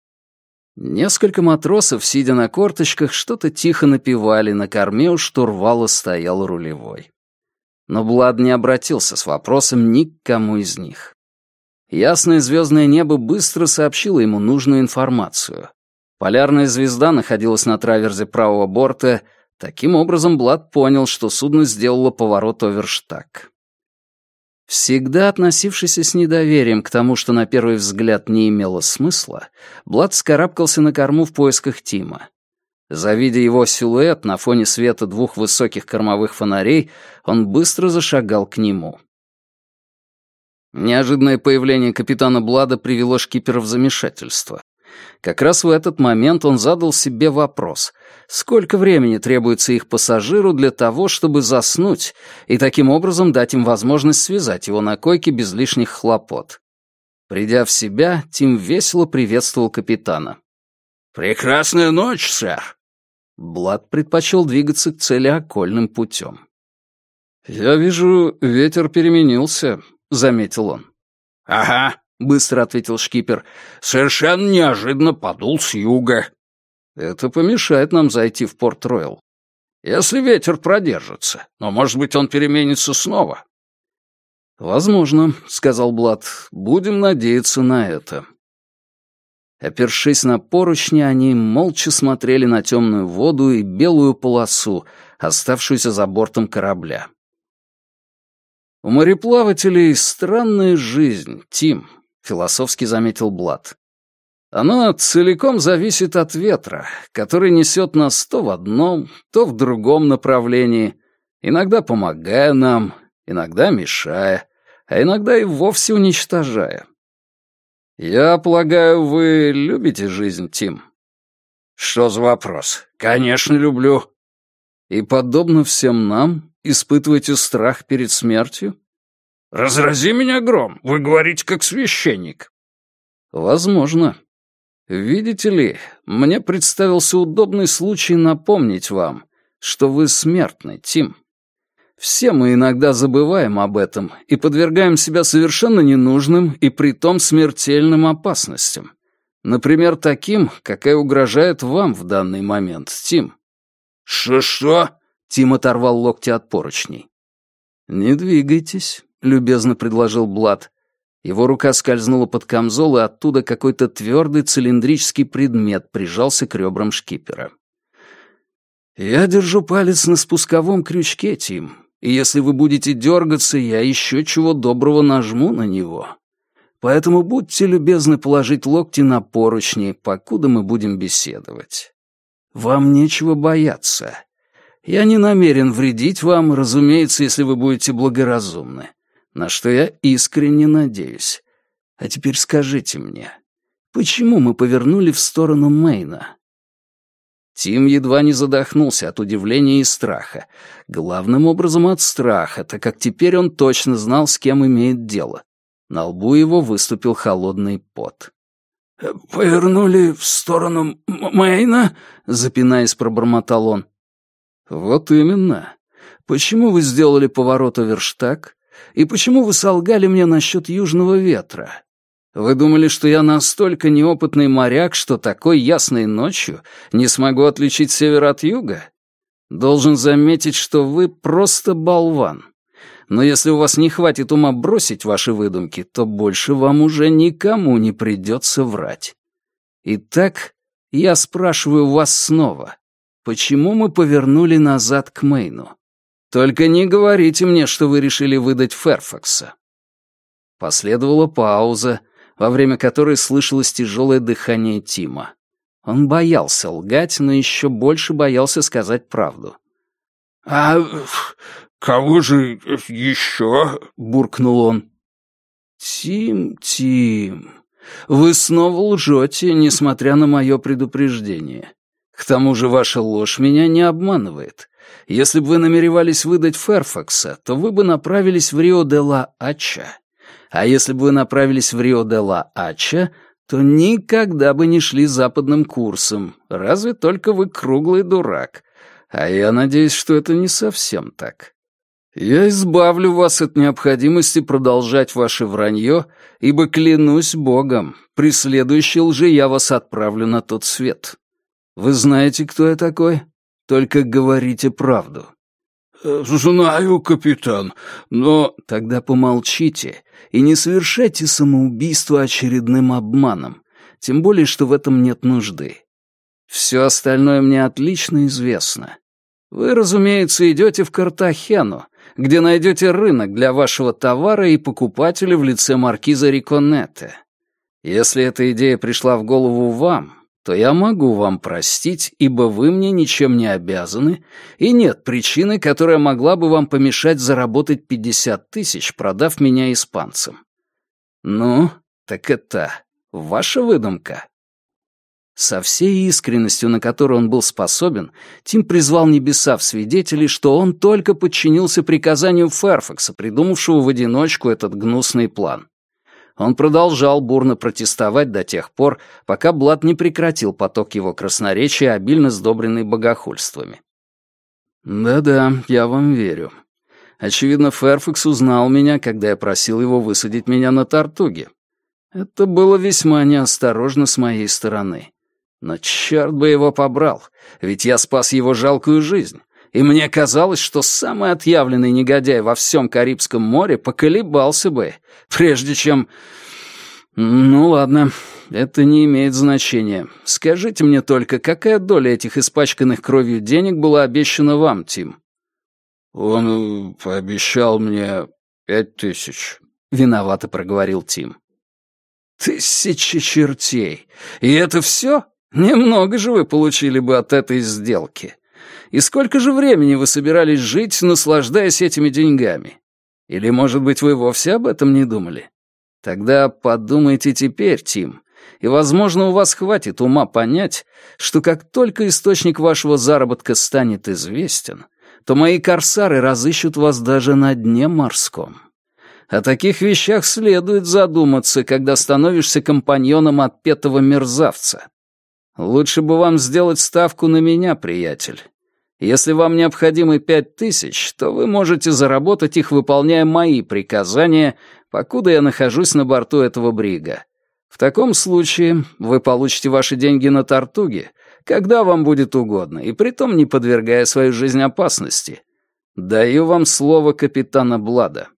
Несколько матросов, сидя на корточках, что-то тихо напевали, на корме у штурвала стоял рулевой. Но Блад не обратился с вопросом ни к кому из них. Ясное звездное небо быстро сообщило ему нужную информацию. Полярная звезда находилась на траверзе правого борта, таким образом Блад понял, что судно сделало поворот оверштаг. Всегда относившийся с недоверием к тому, что на первый взгляд не имело смысла, Блад скарабкался на корму в поисках Тима. Завидя его силуэт на фоне света двух высоких кормовых фонарей, он быстро зашагал к нему. Неожиданное появление капитана Блада привело шкипера в замешательство. Как раз в этот момент он задал себе вопрос, сколько времени требуется их пассажиру для того, чтобы заснуть, и таким образом дать им возможность связать его на койке без лишних хлопот. Придя в себя, Тим весело приветствовал капитана. «Прекрасная ночь, сэр!» Блад предпочел двигаться к цели окольным путем. «Я вижу, ветер переменился», заметил он. «Ага», — быстро ответил шкипер. «Совершенно неожиданно подул с юга». «Это помешает нам зайти в Порт-Ройл». «Если ветер продержится. Но, может быть, он переменится снова». «Возможно», — сказал Блад. «Будем надеяться на это». Опершись на поручни, они молча смотрели на темную воду и белую полосу, оставшуюся за бортом корабля. «У мореплавателей странная жизнь, Тим», — философски заметил Блад. «Она целиком зависит от ветра, который несет нас то в одном, то в другом направлении, иногда помогая нам, иногда мешая, а иногда и вовсе уничтожая. Я полагаю, вы любите жизнь, Тим?» «Что за вопрос? Конечно, люблю». «И подобно всем нам, Испытываете страх перед смертью? Разрази меня гром, вы говорите как священник. Возможно. Видите ли, мне представился удобный случай напомнить вам, что вы смертный, Тим. Все мы иногда забываем об этом и подвергаем себя совершенно ненужным и притом смертельным опасностям. Например, таким, какая угрожает вам в данный момент, Тим. «Что-что?» Тим оторвал локти от поручней. «Не двигайтесь», — любезно предложил Блад. Его рука скользнула под камзол, и оттуда какой-то твердый цилиндрический предмет прижался к ребрам шкипера. «Я держу палец на спусковом крючке, Тим, и если вы будете дергаться, я еще чего доброго нажму на него. Поэтому будьте любезны положить локти на поручни, покуда мы будем беседовать. Вам нечего бояться. Я не намерен вредить вам, разумеется, если вы будете благоразумны, на что я искренне надеюсь. А теперь скажите мне, почему мы повернули в сторону Мейна?» Тим едва не задохнулся от удивления и страха. Главным образом от страха, так как теперь он точно знал, с кем имеет дело. На лбу его выступил холодный пот. «Повернули в сторону Мэйна?» — запинаясь, пробормотал он. «Вот именно. Почему вы сделали поворот Оверштаг? И почему вы солгали мне насчет южного ветра? Вы думали, что я настолько неопытный моряк, что такой ясной ночью не смогу отличить север от юга? Должен заметить, что вы просто болван. Но если у вас не хватит ума бросить ваши выдумки, то больше вам уже никому не придется врать. Итак, я спрашиваю вас снова, почему мы повернули назад к Мейну? Только не говорите мне, что вы решили выдать Ферфакса. Последовала пауза, во время которой слышалось тяжелое дыхание Тима. Он боялся лгать, но еще больше боялся сказать правду. «А кого же еще?» — буркнул он. «Тим, Тим, вы снова лжете, несмотря на мое предупреждение. К тому же ваша ложь меня не обманывает. Если бы вы намеревались выдать Ферфакса, то вы бы направились в Рио-де-ла-Ача. А если бы вы направились в Рио-де-ла-Ача, то никогда бы не шли западным курсом, разве только вы круглый дурак. А я надеюсь, что это не совсем так. Я избавлю вас от необходимости продолжать ваше вранье, ибо клянусь Богом, при следующей лжи я вас отправлю на тот свет. Вы знаете, кто я такой? Только говорите правду. «Знаю, капитан, но...» «Тогда помолчите и не совершайте самоубийство очередным обманом, тем более, что в этом нет нужды. Все остальное мне отлично известно. Вы, разумеется, идете в Картахену, где найдете рынок для вашего товара и покупателя в лице маркиза Риконетте. Если эта идея пришла в голову вам, то я могу вам простить, ибо вы мне ничем не обязаны, и нет причины, которая могла бы вам помешать заработать пятьдесят тысяч, продав меня испанцам. Ну, так это ваша выдумка. Со всей искренностью, на которую он был способен, Тим призвал небеса в свидетели, что он только подчинился приказанию Ферфакса, придумавшего в одиночку этот гнусный план. Он продолжал бурно протестовать до тех пор, пока Блад не прекратил поток его красноречия, обильно сдобренный богохульствами. «Да-да, я вам верю. Очевидно, Ферфакс узнал меня, когда я просил его высадить меня на Тартуге. Это было весьма неосторожно с моей стороны. Но черт бы его побрал, ведь я спас его жалкую жизнь и мне казалось, что самый отъявленный негодяй во всем Карибском море поколебался бы, прежде чем... Ну ладно, это не имеет значения. Скажите мне только, какая доля этих испачканных кровью денег была обещана вам, Тим? Он пообещал мне пять тысяч. Виновато проговорил Тим. Тысячи чертей. И это все? Немного же вы получили бы от этой сделки. И сколько же времени вы собирались жить, наслаждаясь этими деньгами? Или, может быть, вы вовсе об этом не думали? Тогда подумайте теперь, Тим, и, возможно, у вас хватит ума понять, что как только источник вашего заработка станет известен, то мои корсары разыщут вас даже на дне морском. О таких вещах следует задуматься, когда становишься компаньоном отпетого мерзавца. Лучше бы вам сделать ставку на меня, приятель. Если вам необходимы пять тысяч, то вы можете заработать их, выполняя мои приказания, покуда я нахожусь на борту этого брига. В таком случае вы получите ваши деньги на Тартуге, когда вам будет угодно, и притом не подвергая свою жизнь опасности. Даю вам слово капитана Блада».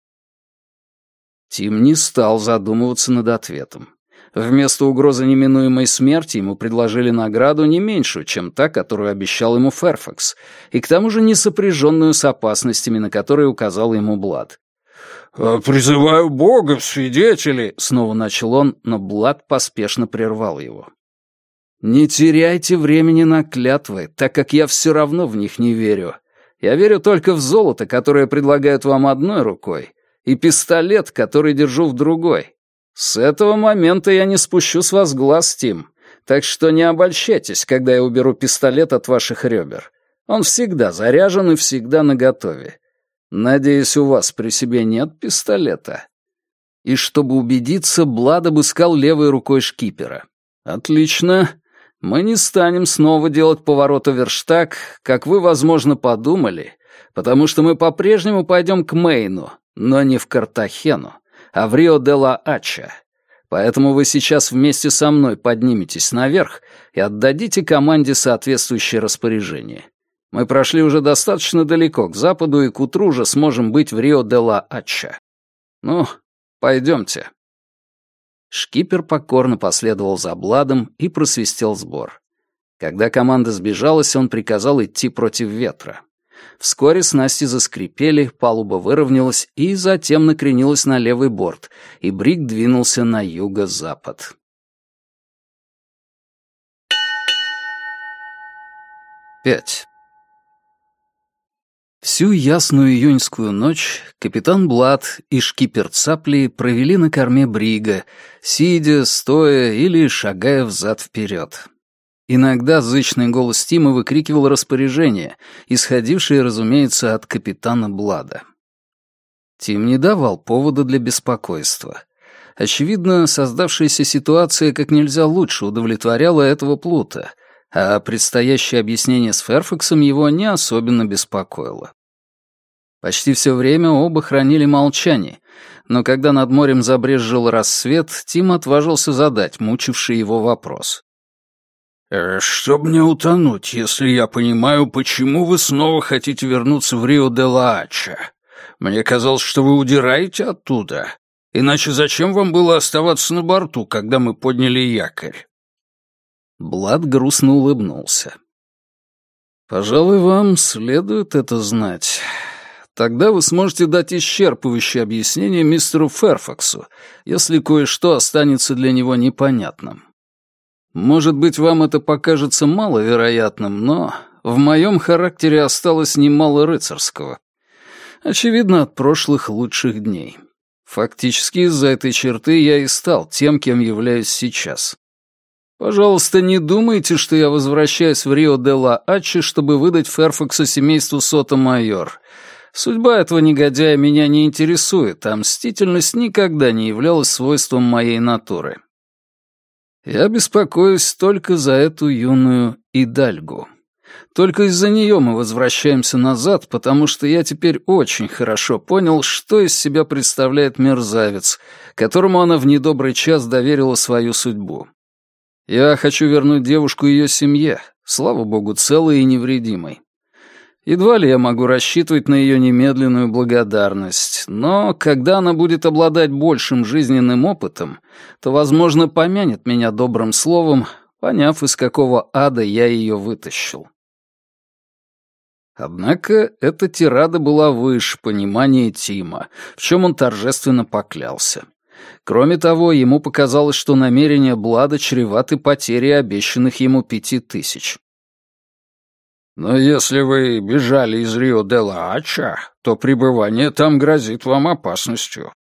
Тим не стал задумываться над ответом. Вместо угрозы неминуемой смерти ему предложили награду не меньшую, чем та, которую обещал ему Ферфакс, и к тому же не сопряженную с опасностями, на которые указал ему Блад. «А, «Призываю Бога в свидетели!» — снова начал он, но Блад поспешно прервал его. Не теряйте времени на клятвы, так как я все равно в них не верю. Я верю только в золото, которое предлагают вам одной рукой, и пистолет, который держу в другой. С этого момента я не спущу с вас глаз, Тим. Так что не обольщайтесь, когда я уберу пистолет от ваших ребер. Он всегда заряжен и всегда наготове. Надеюсь, у вас при себе нет пистолета. И чтобы убедиться, Блад обыскал левой рукой шкипера. Отлично. Мы не станем снова делать поворот Верштаг, как вы, возможно, подумали, потому что мы по-прежнему пойдем к Мейну, но не в Картахену, а в Рио-де-ла-Ача. Поэтому вы сейчас вместе со мной подниметесь наверх и отдадите команде соответствующее распоряжение. Мы прошли уже достаточно далеко к западу и к утру уже сможем быть в Рио-де-ла-Ача. Ну, пойдемте. Шкипер покорно последовал за Бладом и просвистел сбор. Когда команда сбежалась, он приказал идти против ветра. Вскоре снасти заскрипели, палуба выровнялась и затем накренилась на левый борт, и Брик двинулся на юго-запад. Пять. Всю ясную июньскую ночь капитан Блад и шкипер Цапли провели на корме Брига, сидя, стоя или шагая взад-вперед. Иногда зычный голос Тима выкрикивал распоряжение, исходившее, разумеется, от капитана Блада. Тим не давал повода для беспокойства. Очевидно, создавшаяся ситуация как нельзя лучше удовлетворяла этого плута — а предстоящее объяснение с Ферфаксом его не особенно беспокоило. Почти все время оба хранили молчание, но когда над морем забрезжил рассвет, Тим отважился задать мучивший его вопрос. «Э, «Чтоб не утонуть, если я понимаю, почему вы снова хотите вернуться в Рио-де-Ла-Ача? Мне казалось, что вы удираете оттуда. Иначе зачем вам было оставаться на борту, когда мы подняли якорь?» Блад грустно улыбнулся. «Пожалуй, вам следует это знать. Тогда вы сможете дать исчерпывающее объяснение мистеру Ферфаксу, если кое-что останется для него непонятным. Может быть, вам это покажется маловероятным, но в моем характере осталось немало рыцарского. Очевидно, от прошлых лучших дней. Фактически из-за этой черты я и стал тем, кем являюсь сейчас. Пожалуйста, не думайте, что я возвращаюсь в Рио-де-ла-Ачи, чтобы выдать Ферфакса семейству Сота-Майор. Судьба этого негодяя меня не интересует, а мстительность никогда не являлась свойством моей натуры. Я беспокоюсь только за эту юную Идальгу. Только из-за нее мы возвращаемся назад, потому что я теперь очень хорошо понял, что из себя представляет мерзавец, которому она в недобрый час доверила свою судьбу. Я хочу вернуть девушку ее семье, слава богу, целой и невредимой. Едва ли я могу рассчитывать на ее немедленную благодарность, но когда она будет обладать большим жизненным опытом, то, возможно, помянет меня добрым словом, поняв, из какого ада я ее вытащил. Однако эта тирада была выше понимания Тима, в чем он торжественно поклялся. Кроме того, ему показалось, что намерения Блада чреваты потерей обещанных ему пяти тысяч. «Но если вы бежали из Рио-де-Ла-Ача, то пребывание там грозит вам опасностью».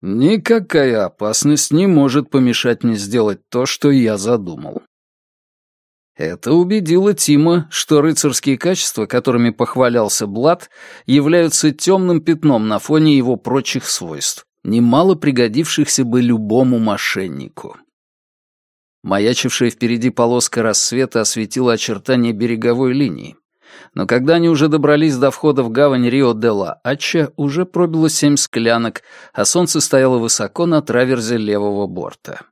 «Никакая опасность не может помешать мне сделать то, что я задумал». Это убедило Тима, что рыцарские качества, которыми похвалялся Блад, являются темным пятном на фоне его прочих свойств немало пригодившихся бы любому мошеннику. Маячившая впереди полоска рассвета осветила очертания береговой линии. Но когда они уже добрались до входа в гавань Рио-де-ла-Ача, уже пробило семь склянок, а солнце стояло высоко на траверзе левого борта.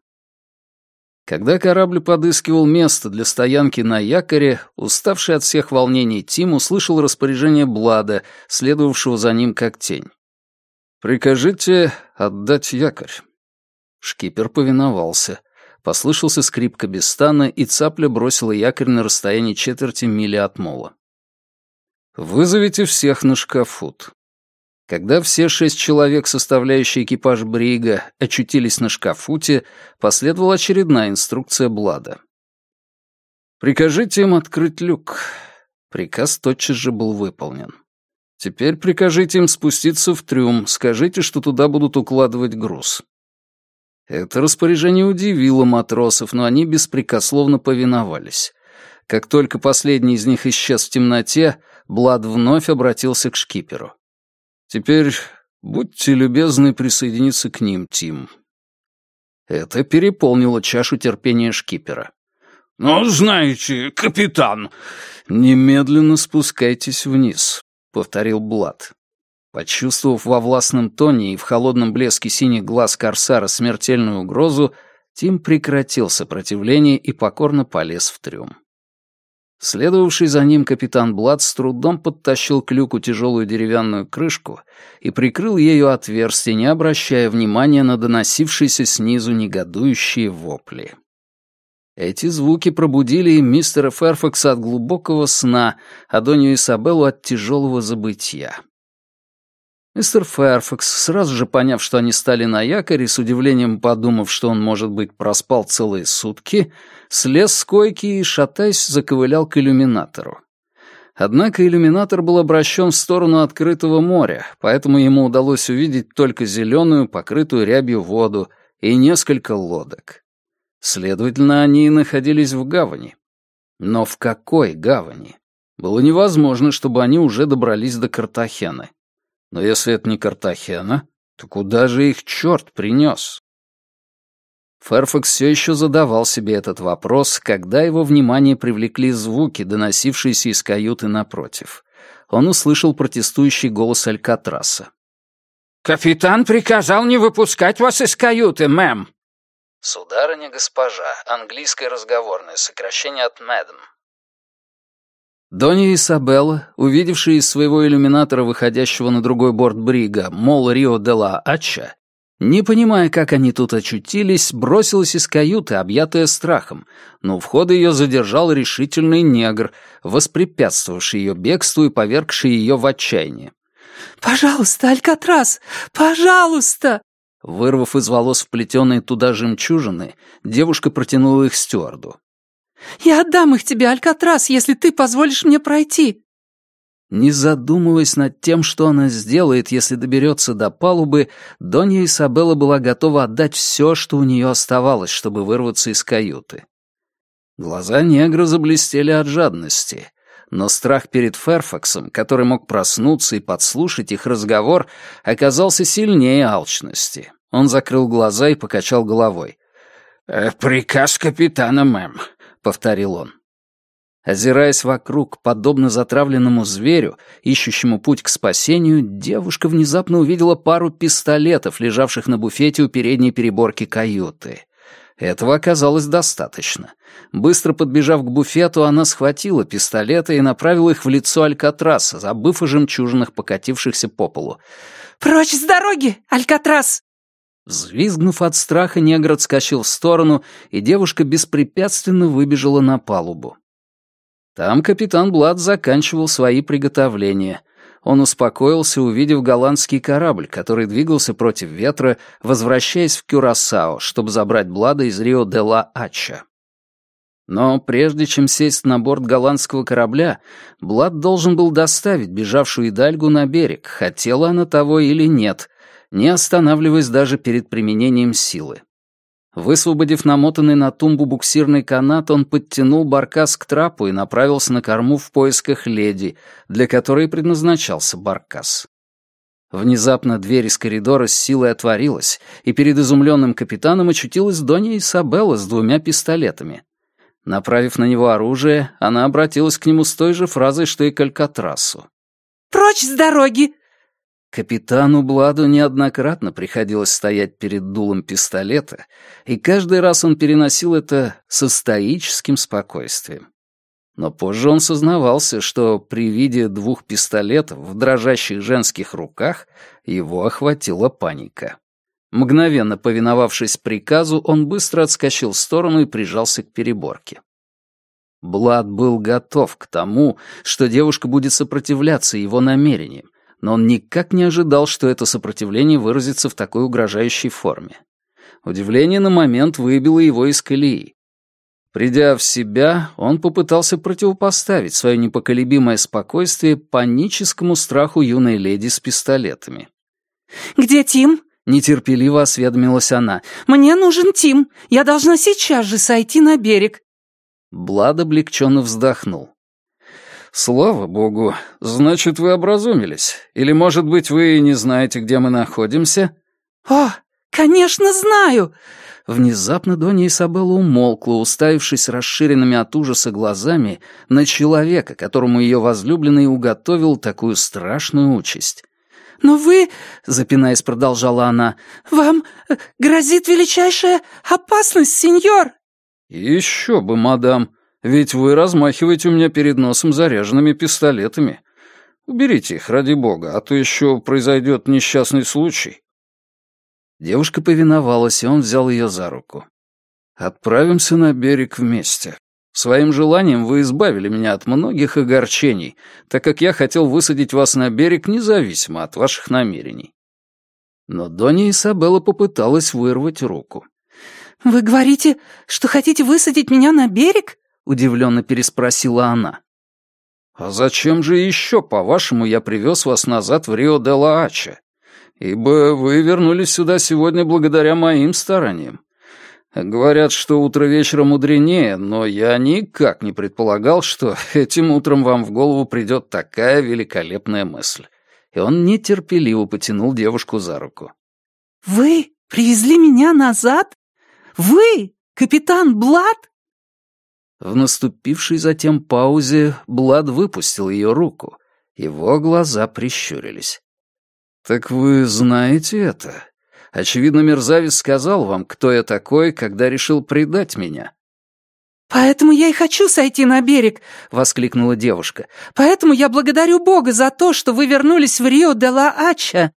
Когда корабль подыскивал место для стоянки на якоре, уставший от всех волнений Тим услышал распоряжение Блада, следовавшего за ним как тень. «Прикажите отдать якорь». Шкипер повиновался. Послышался скрип кабестана, и цапля бросила якорь на расстоянии четверти мили от мола. «Вызовите всех на шкафут». Когда все шесть человек, составляющие экипаж Брига, очутились на шкафуте, последовала очередная инструкция Блада. «Прикажите им открыть люк». Приказ тотчас же был выполнен. «Теперь прикажите им спуститься в трюм, скажите, что туда будут укладывать груз». Это распоряжение удивило матросов, но они беспрекословно повиновались. Как только последний из них исчез в темноте, Блад вновь обратился к шкиперу. «Теперь будьте любезны присоединиться к ним, Тим». Это переполнило чашу терпения шкипера. «Ну, знаете, капитан...» «Немедленно спускайтесь вниз», — повторил Блад. Почувствовав во властном тоне и в холодном блеске синих глаз Корсара смертельную угрозу, Тим прекратил сопротивление и покорно полез в трюм. Следовавший за ним капитан Блад с трудом подтащил к люку тяжелую деревянную крышку и прикрыл ею отверстие, не обращая внимания на доносившиеся снизу негодующие вопли. Эти звуки пробудили мистера Ферфакса от глубокого сна, а Донью Изабеллу от тяжелого забытья. Мистер Фэрфакс, сразу же поняв, что они стали на якоре, с удивлением подумав, что он, может быть, проспал целые сутки, слез с койки и, шатаясь, заковылял к иллюминатору. Однако иллюминатор был обращен в сторону открытого моря, поэтому ему удалось увидеть только зеленую, покрытую рябью воду и несколько лодок. Следовательно, они находились в гавани. Но в какой гавани? Было невозможно, чтобы они уже добрались до Картахены. Но если это не Картахена, то куда же их черт принес? Ферфакс все еще задавал себе этот вопрос, когда его внимание привлекли звуки, доносившиеся из каюты напротив. Он услышал протестующий голос Алькатраса. «Капитан приказал не выпускать вас из каюты, мэм!» «Сударыня госпожа, английское разговорное, сокращение от «мэдам», Донья Исабелла, увидевшая из своего иллюминатора, выходящего на другой борт брига, мол Рио де ла Ача, не понимая, как они тут очутились, бросилась из каюты, объятая страхом, но у входа ее задержал решительный негр, воспрепятствовавший ее бегству и повергший ее в отчаяние. «Пожалуйста, Алькатрас! Пожалуйста!» Вырвав из волос вплетенные туда жемчужины, девушка протянула их стюарду. Я отдам их тебе, Алькатрас, если ты позволишь мне пройти». Не задумываясь над тем, что она сделает, если доберется до палубы, Донья Исабелла была готова отдать все, что у нее оставалось, чтобы вырваться из каюты. Глаза негра заблестели от жадности, но страх перед Ферфаксом, который мог проснуться и подслушать их разговор, оказался сильнее алчности. Он закрыл глаза и покачал головой. «Э, «Приказ капитана, мэм повторил он. Озираясь вокруг, подобно затравленному зверю, ищущему путь к спасению, девушка внезапно увидела пару пистолетов, лежавших на буфете у передней переборки каюты. Этого оказалось достаточно. Быстро подбежав к буфету, она схватила пистолеты и направила их в лицо Алькатраса, забыв о жемчужинах, покатившихся по полу. «Прочь с дороги, Алькатрас!» Взвизгнув от страха, негр отскочил в сторону, и девушка беспрепятственно выбежала на палубу. Там капитан Блад заканчивал свои приготовления. Он успокоился, увидев голландский корабль, который двигался против ветра, возвращаясь в Кюрасао, чтобы забрать Блада из Рио-де-ла-Ача. Но прежде чем сесть на борт голландского корабля, Блад должен был доставить бежавшую Идальгу на берег, хотела она того или нет, не останавливаясь даже перед применением силы. Высвободив намотанный на тумбу буксирный канат, он подтянул баркас к трапу и направился на корму в поисках леди, для которой предназначался баркас. Внезапно дверь из коридора с силой отворилась, и перед изумленным капитаном очутилась Донья Исабелла с двумя пистолетами. Направив на него оружие, она обратилась к нему с той же фразой, что и к Алькатрасу. «Прочь с дороги! Капитану Бладу неоднократно приходилось стоять перед дулом пистолета, и каждый раз он переносил это со стоическим спокойствием. Но позже он сознавался, что при виде двух пистолетов в дрожащих женских руках его охватила паника. Мгновенно повиновавшись приказу, он быстро отскочил в сторону и прижался к переборке. Блад был готов к тому, что девушка будет сопротивляться его намерениям, но он никак не ожидал, что это сопротивление выразится в такой угрожающей форме. Удивление на момент выбило его из колеи. Придя в себя, он попытался противопоставить свое непоколебимое спокойствие паническому страху юной леди с пистолетами. «Где Тим?» — нетерпеливо осведомилась она. «Мне нужен Тим. Я должна сейчас же сойти на берег». Блад облегченно вздохнул. «Слава богу. Значит, вы образумились. Или, может быть, вы не знаете, где мы находимся?» «О, конечно, знаю!» Внезапно Донья Изабелла умолкла, уставившись расширенными от ужаса глазами на человека, которому ее возлюбленный уготовил такую страшную участь. «Но вы...» — запинаясь, продолжала она. «Вам э, грозит величайшая опасность, сеньор!» «Еще бы, мадам, ведь вы размахиваете у меня перед носом заряженными пистолетами. Уберите их, ради бога, а то еще произойдет несчастный случай». Девушка повиновалась, и он взял ее за руку. «Отправимся на берег вместе. Своим желанием вы избавили меня от многих огорчений, так как я хотел высадить вас на берег независимо от ваших намерений». Но Донья Исабелла попыталась вырвать руку. «Вы говорите, что хотите высадить меня на берег?» — удивленно переспросила она. «А зачем же еще, по-вашему, я привез вас назад в Рио-де-Ла-Ача? ибо вы вернулись сюда сегодня благодаря моим стараниям. Говорят, что утро вечера мудренее, но я никак не предполагал, что этим утром вам в голову придет такая великолепная мысль. И он нетерпеливо потянул девушку за руку. «Вы привезли меня назад? Вы, капитан Блад?» В наступившей затем паузе Блад выпустил ее руку. Его глаза прищурились. «Так вы знаете это? Очевидно, мерзавец сказал вам, кто я такой, когда решил предать меня». «Поэтому я и хочу сойти на берег», — воскликнула девушка. «Поэтому я благодарю Бога за то, что вы вернулись в Рио-де-Ла-Ача».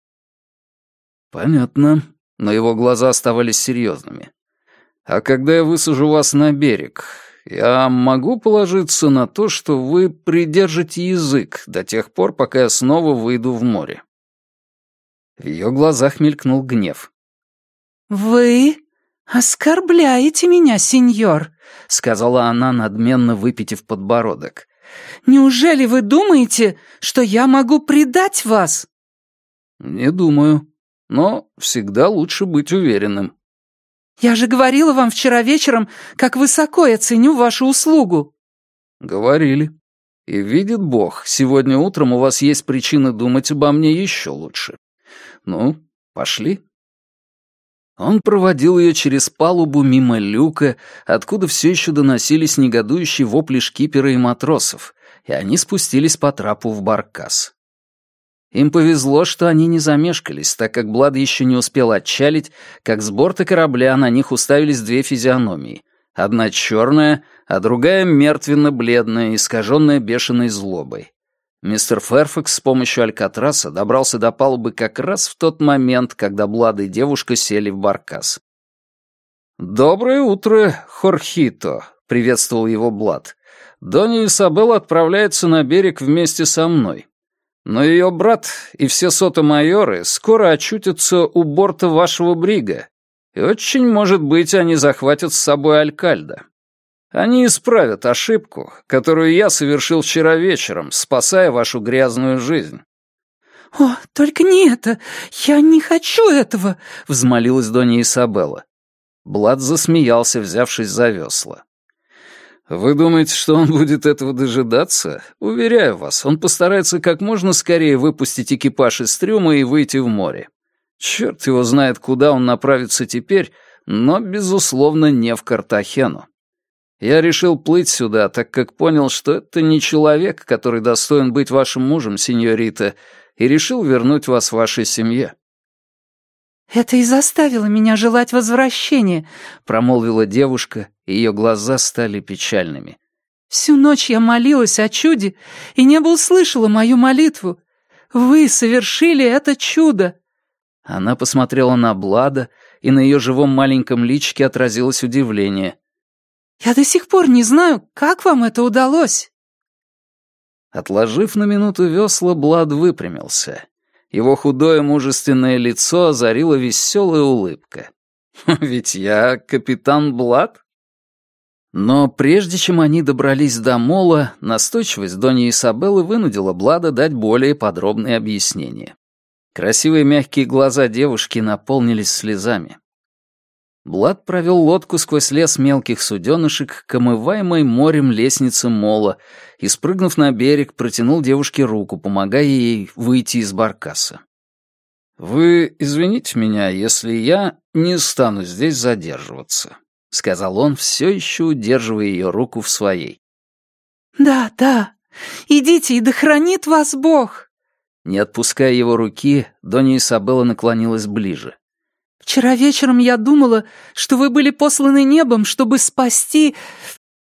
«Понятно», но его глаза оставались серьезными. «А когда я высажу вас на берег, я могу положиться на то, что вы придержите язык до тех пор, пока я снова выйду в море?» В ее глазах мелькнул гнев. «Вы оскорбляете меня, сеньор», — сказала она, надменно выпитив подбородок. «Неужели вы думаете, что я могу предать вас?» «Не думаю, но всегда лучше быть уверенным». «Я же говорила вам вчера вечером, как высоко я ценю вашу услугу». «Говорили. И видит Бог, сегодня утром у вас есть причина думать обо мне еще лучше. Ну, пошли». Он проводил ее через палубу мимо люка, откуда все еще доносились негодующие вопли шкипера и матросов, и они спустились по трапу в баркас. Им повезло, что они не замешкались, так как Блад еще не успел отчалить, как с борта корабля на них уставились две физиономии. Одна черная, а другая мертвенно-бледная, искаженная бешеной злобой. Мистер Ферфакс с помощью Алькатраса добрался до палубы как раз в тот момент, когда Блад и девушка сели в баркас. «Доброе утро, Хорхито», — приветствовал его Блад. «Донья Исабелла отправляется на берег вместе со мной. Но ее брат и все соты-майоры скоро очутятся у борта вашего брига, и очень, может быть, они захватят с собой Алькальда. Они исправят ошибку, которую я совершил вчера вечером, спасая вашу грязную жизнь». «О, только не это! Я не хочу этого!» — взмолилась Донья Исабелла. Блад засмеялся, взявшись за весла. «Вы думаете, что он будет этого дожидаться? Уверяю вас, он постарается как можно скорее выпустить экипаж из трюма и выйти в море. Черт его знает, куда он направится теперь, но, безусловно, не в Картахену. Я решил плыть сюда, так как понял, что это не человек, который достоин быть вашим мужем, сеньорита, и решил вернуть вас вашей семье». «Это и заставило меня желать возвращения», — промолвила девушка, и ее глаза стали печальными. «Всю ночь я молилась о чуде, и небо услышало мою молитву. Вы совершили это чудо!» Она посмотрела на Блада, и на ее живом маленьком личике отразилось удивление. Я до сих пор не знаю, как вам это удалось». Отложив на минуту весла, Блад выпрямился. Его худое мужественное лицо озарила веселая улыбка. «Ведь я капитан Блад?» Но прежде чем они добрались до мола, настойчивость Дони Исабеллы вынудила Блада дать более подробные объяснения. Красивые мягкие глаза девушки наполнились слезами. Блад провел лодку сквозь лес мелких суденышек к омываемой морем лестнице мола и, спрыгнув на берег, протянул девушке руку, помогая ей выйти из баркаса. «Вы извините меня, если я не стану здесь задерживаться», — сказал он, все еще удерживая ее руку в своей. «Да, да, идите, и да хранит вас Бог!» Не отпуская его руки, Донья Исабелла наклонилась ближе. «Вчера вечером я думала, что вы были посланы небом, чтобы спасти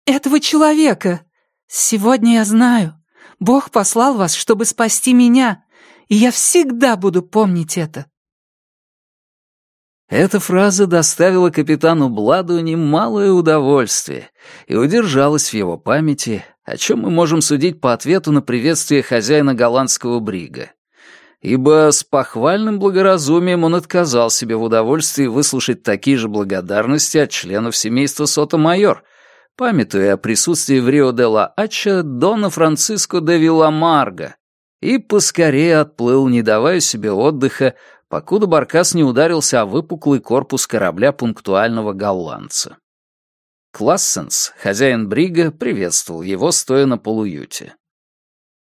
этого человека. Сегодня я знаю, Бог послал вас, чтобы спасти меня, и я всегда буду помнить это». Эта фраза доставила капитану Бладу немалое удовольствие и удержалась в его памяти, о чем мы можем судить по ответу на приветствие хозяина голландского брига. Ибо с похвальным благоразумием он отказал себе в удовольствии выслушать такие же благодарности от членов семейства Сото-Майор, памятуя о присутствии в Рио-де-Ла-Ача Дона Франциско де Вилламарго, и поскорее отплыл, не давая себе отдыха, покуда Баркас не ударился о выпуклый корпус корабля пунктуального голландца. Классенс, хозяин брига, приветствовал его, стоя на полуюте.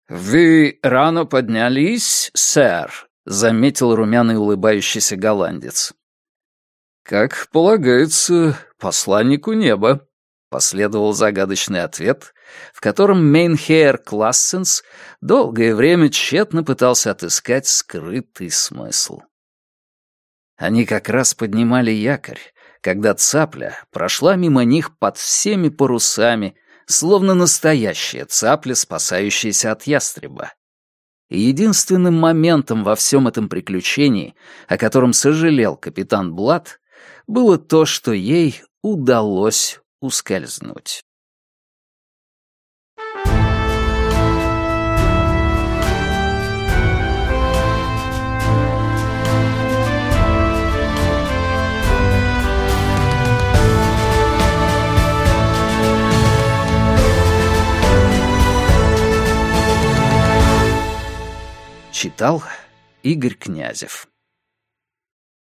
«Вы рано поднялись, сэр», — заметил румяный улыбающийся голландец. «Как полагается, посланнику неба», — последовал загадочный ответ, в котором Мейнхейр Классенс долгое время тщетно пытался отыскать скрытый смысл. Они как раз поднимали якорь, когда цапля прошла мимо них под всеми парусами, словно настоящая цапля, спасающаяся от ястреба. И единственным моментом во всем этом приключении, о котором сожалел капитан Блад, было то, что ей удалось ускользнуть. Читал Игорь Князев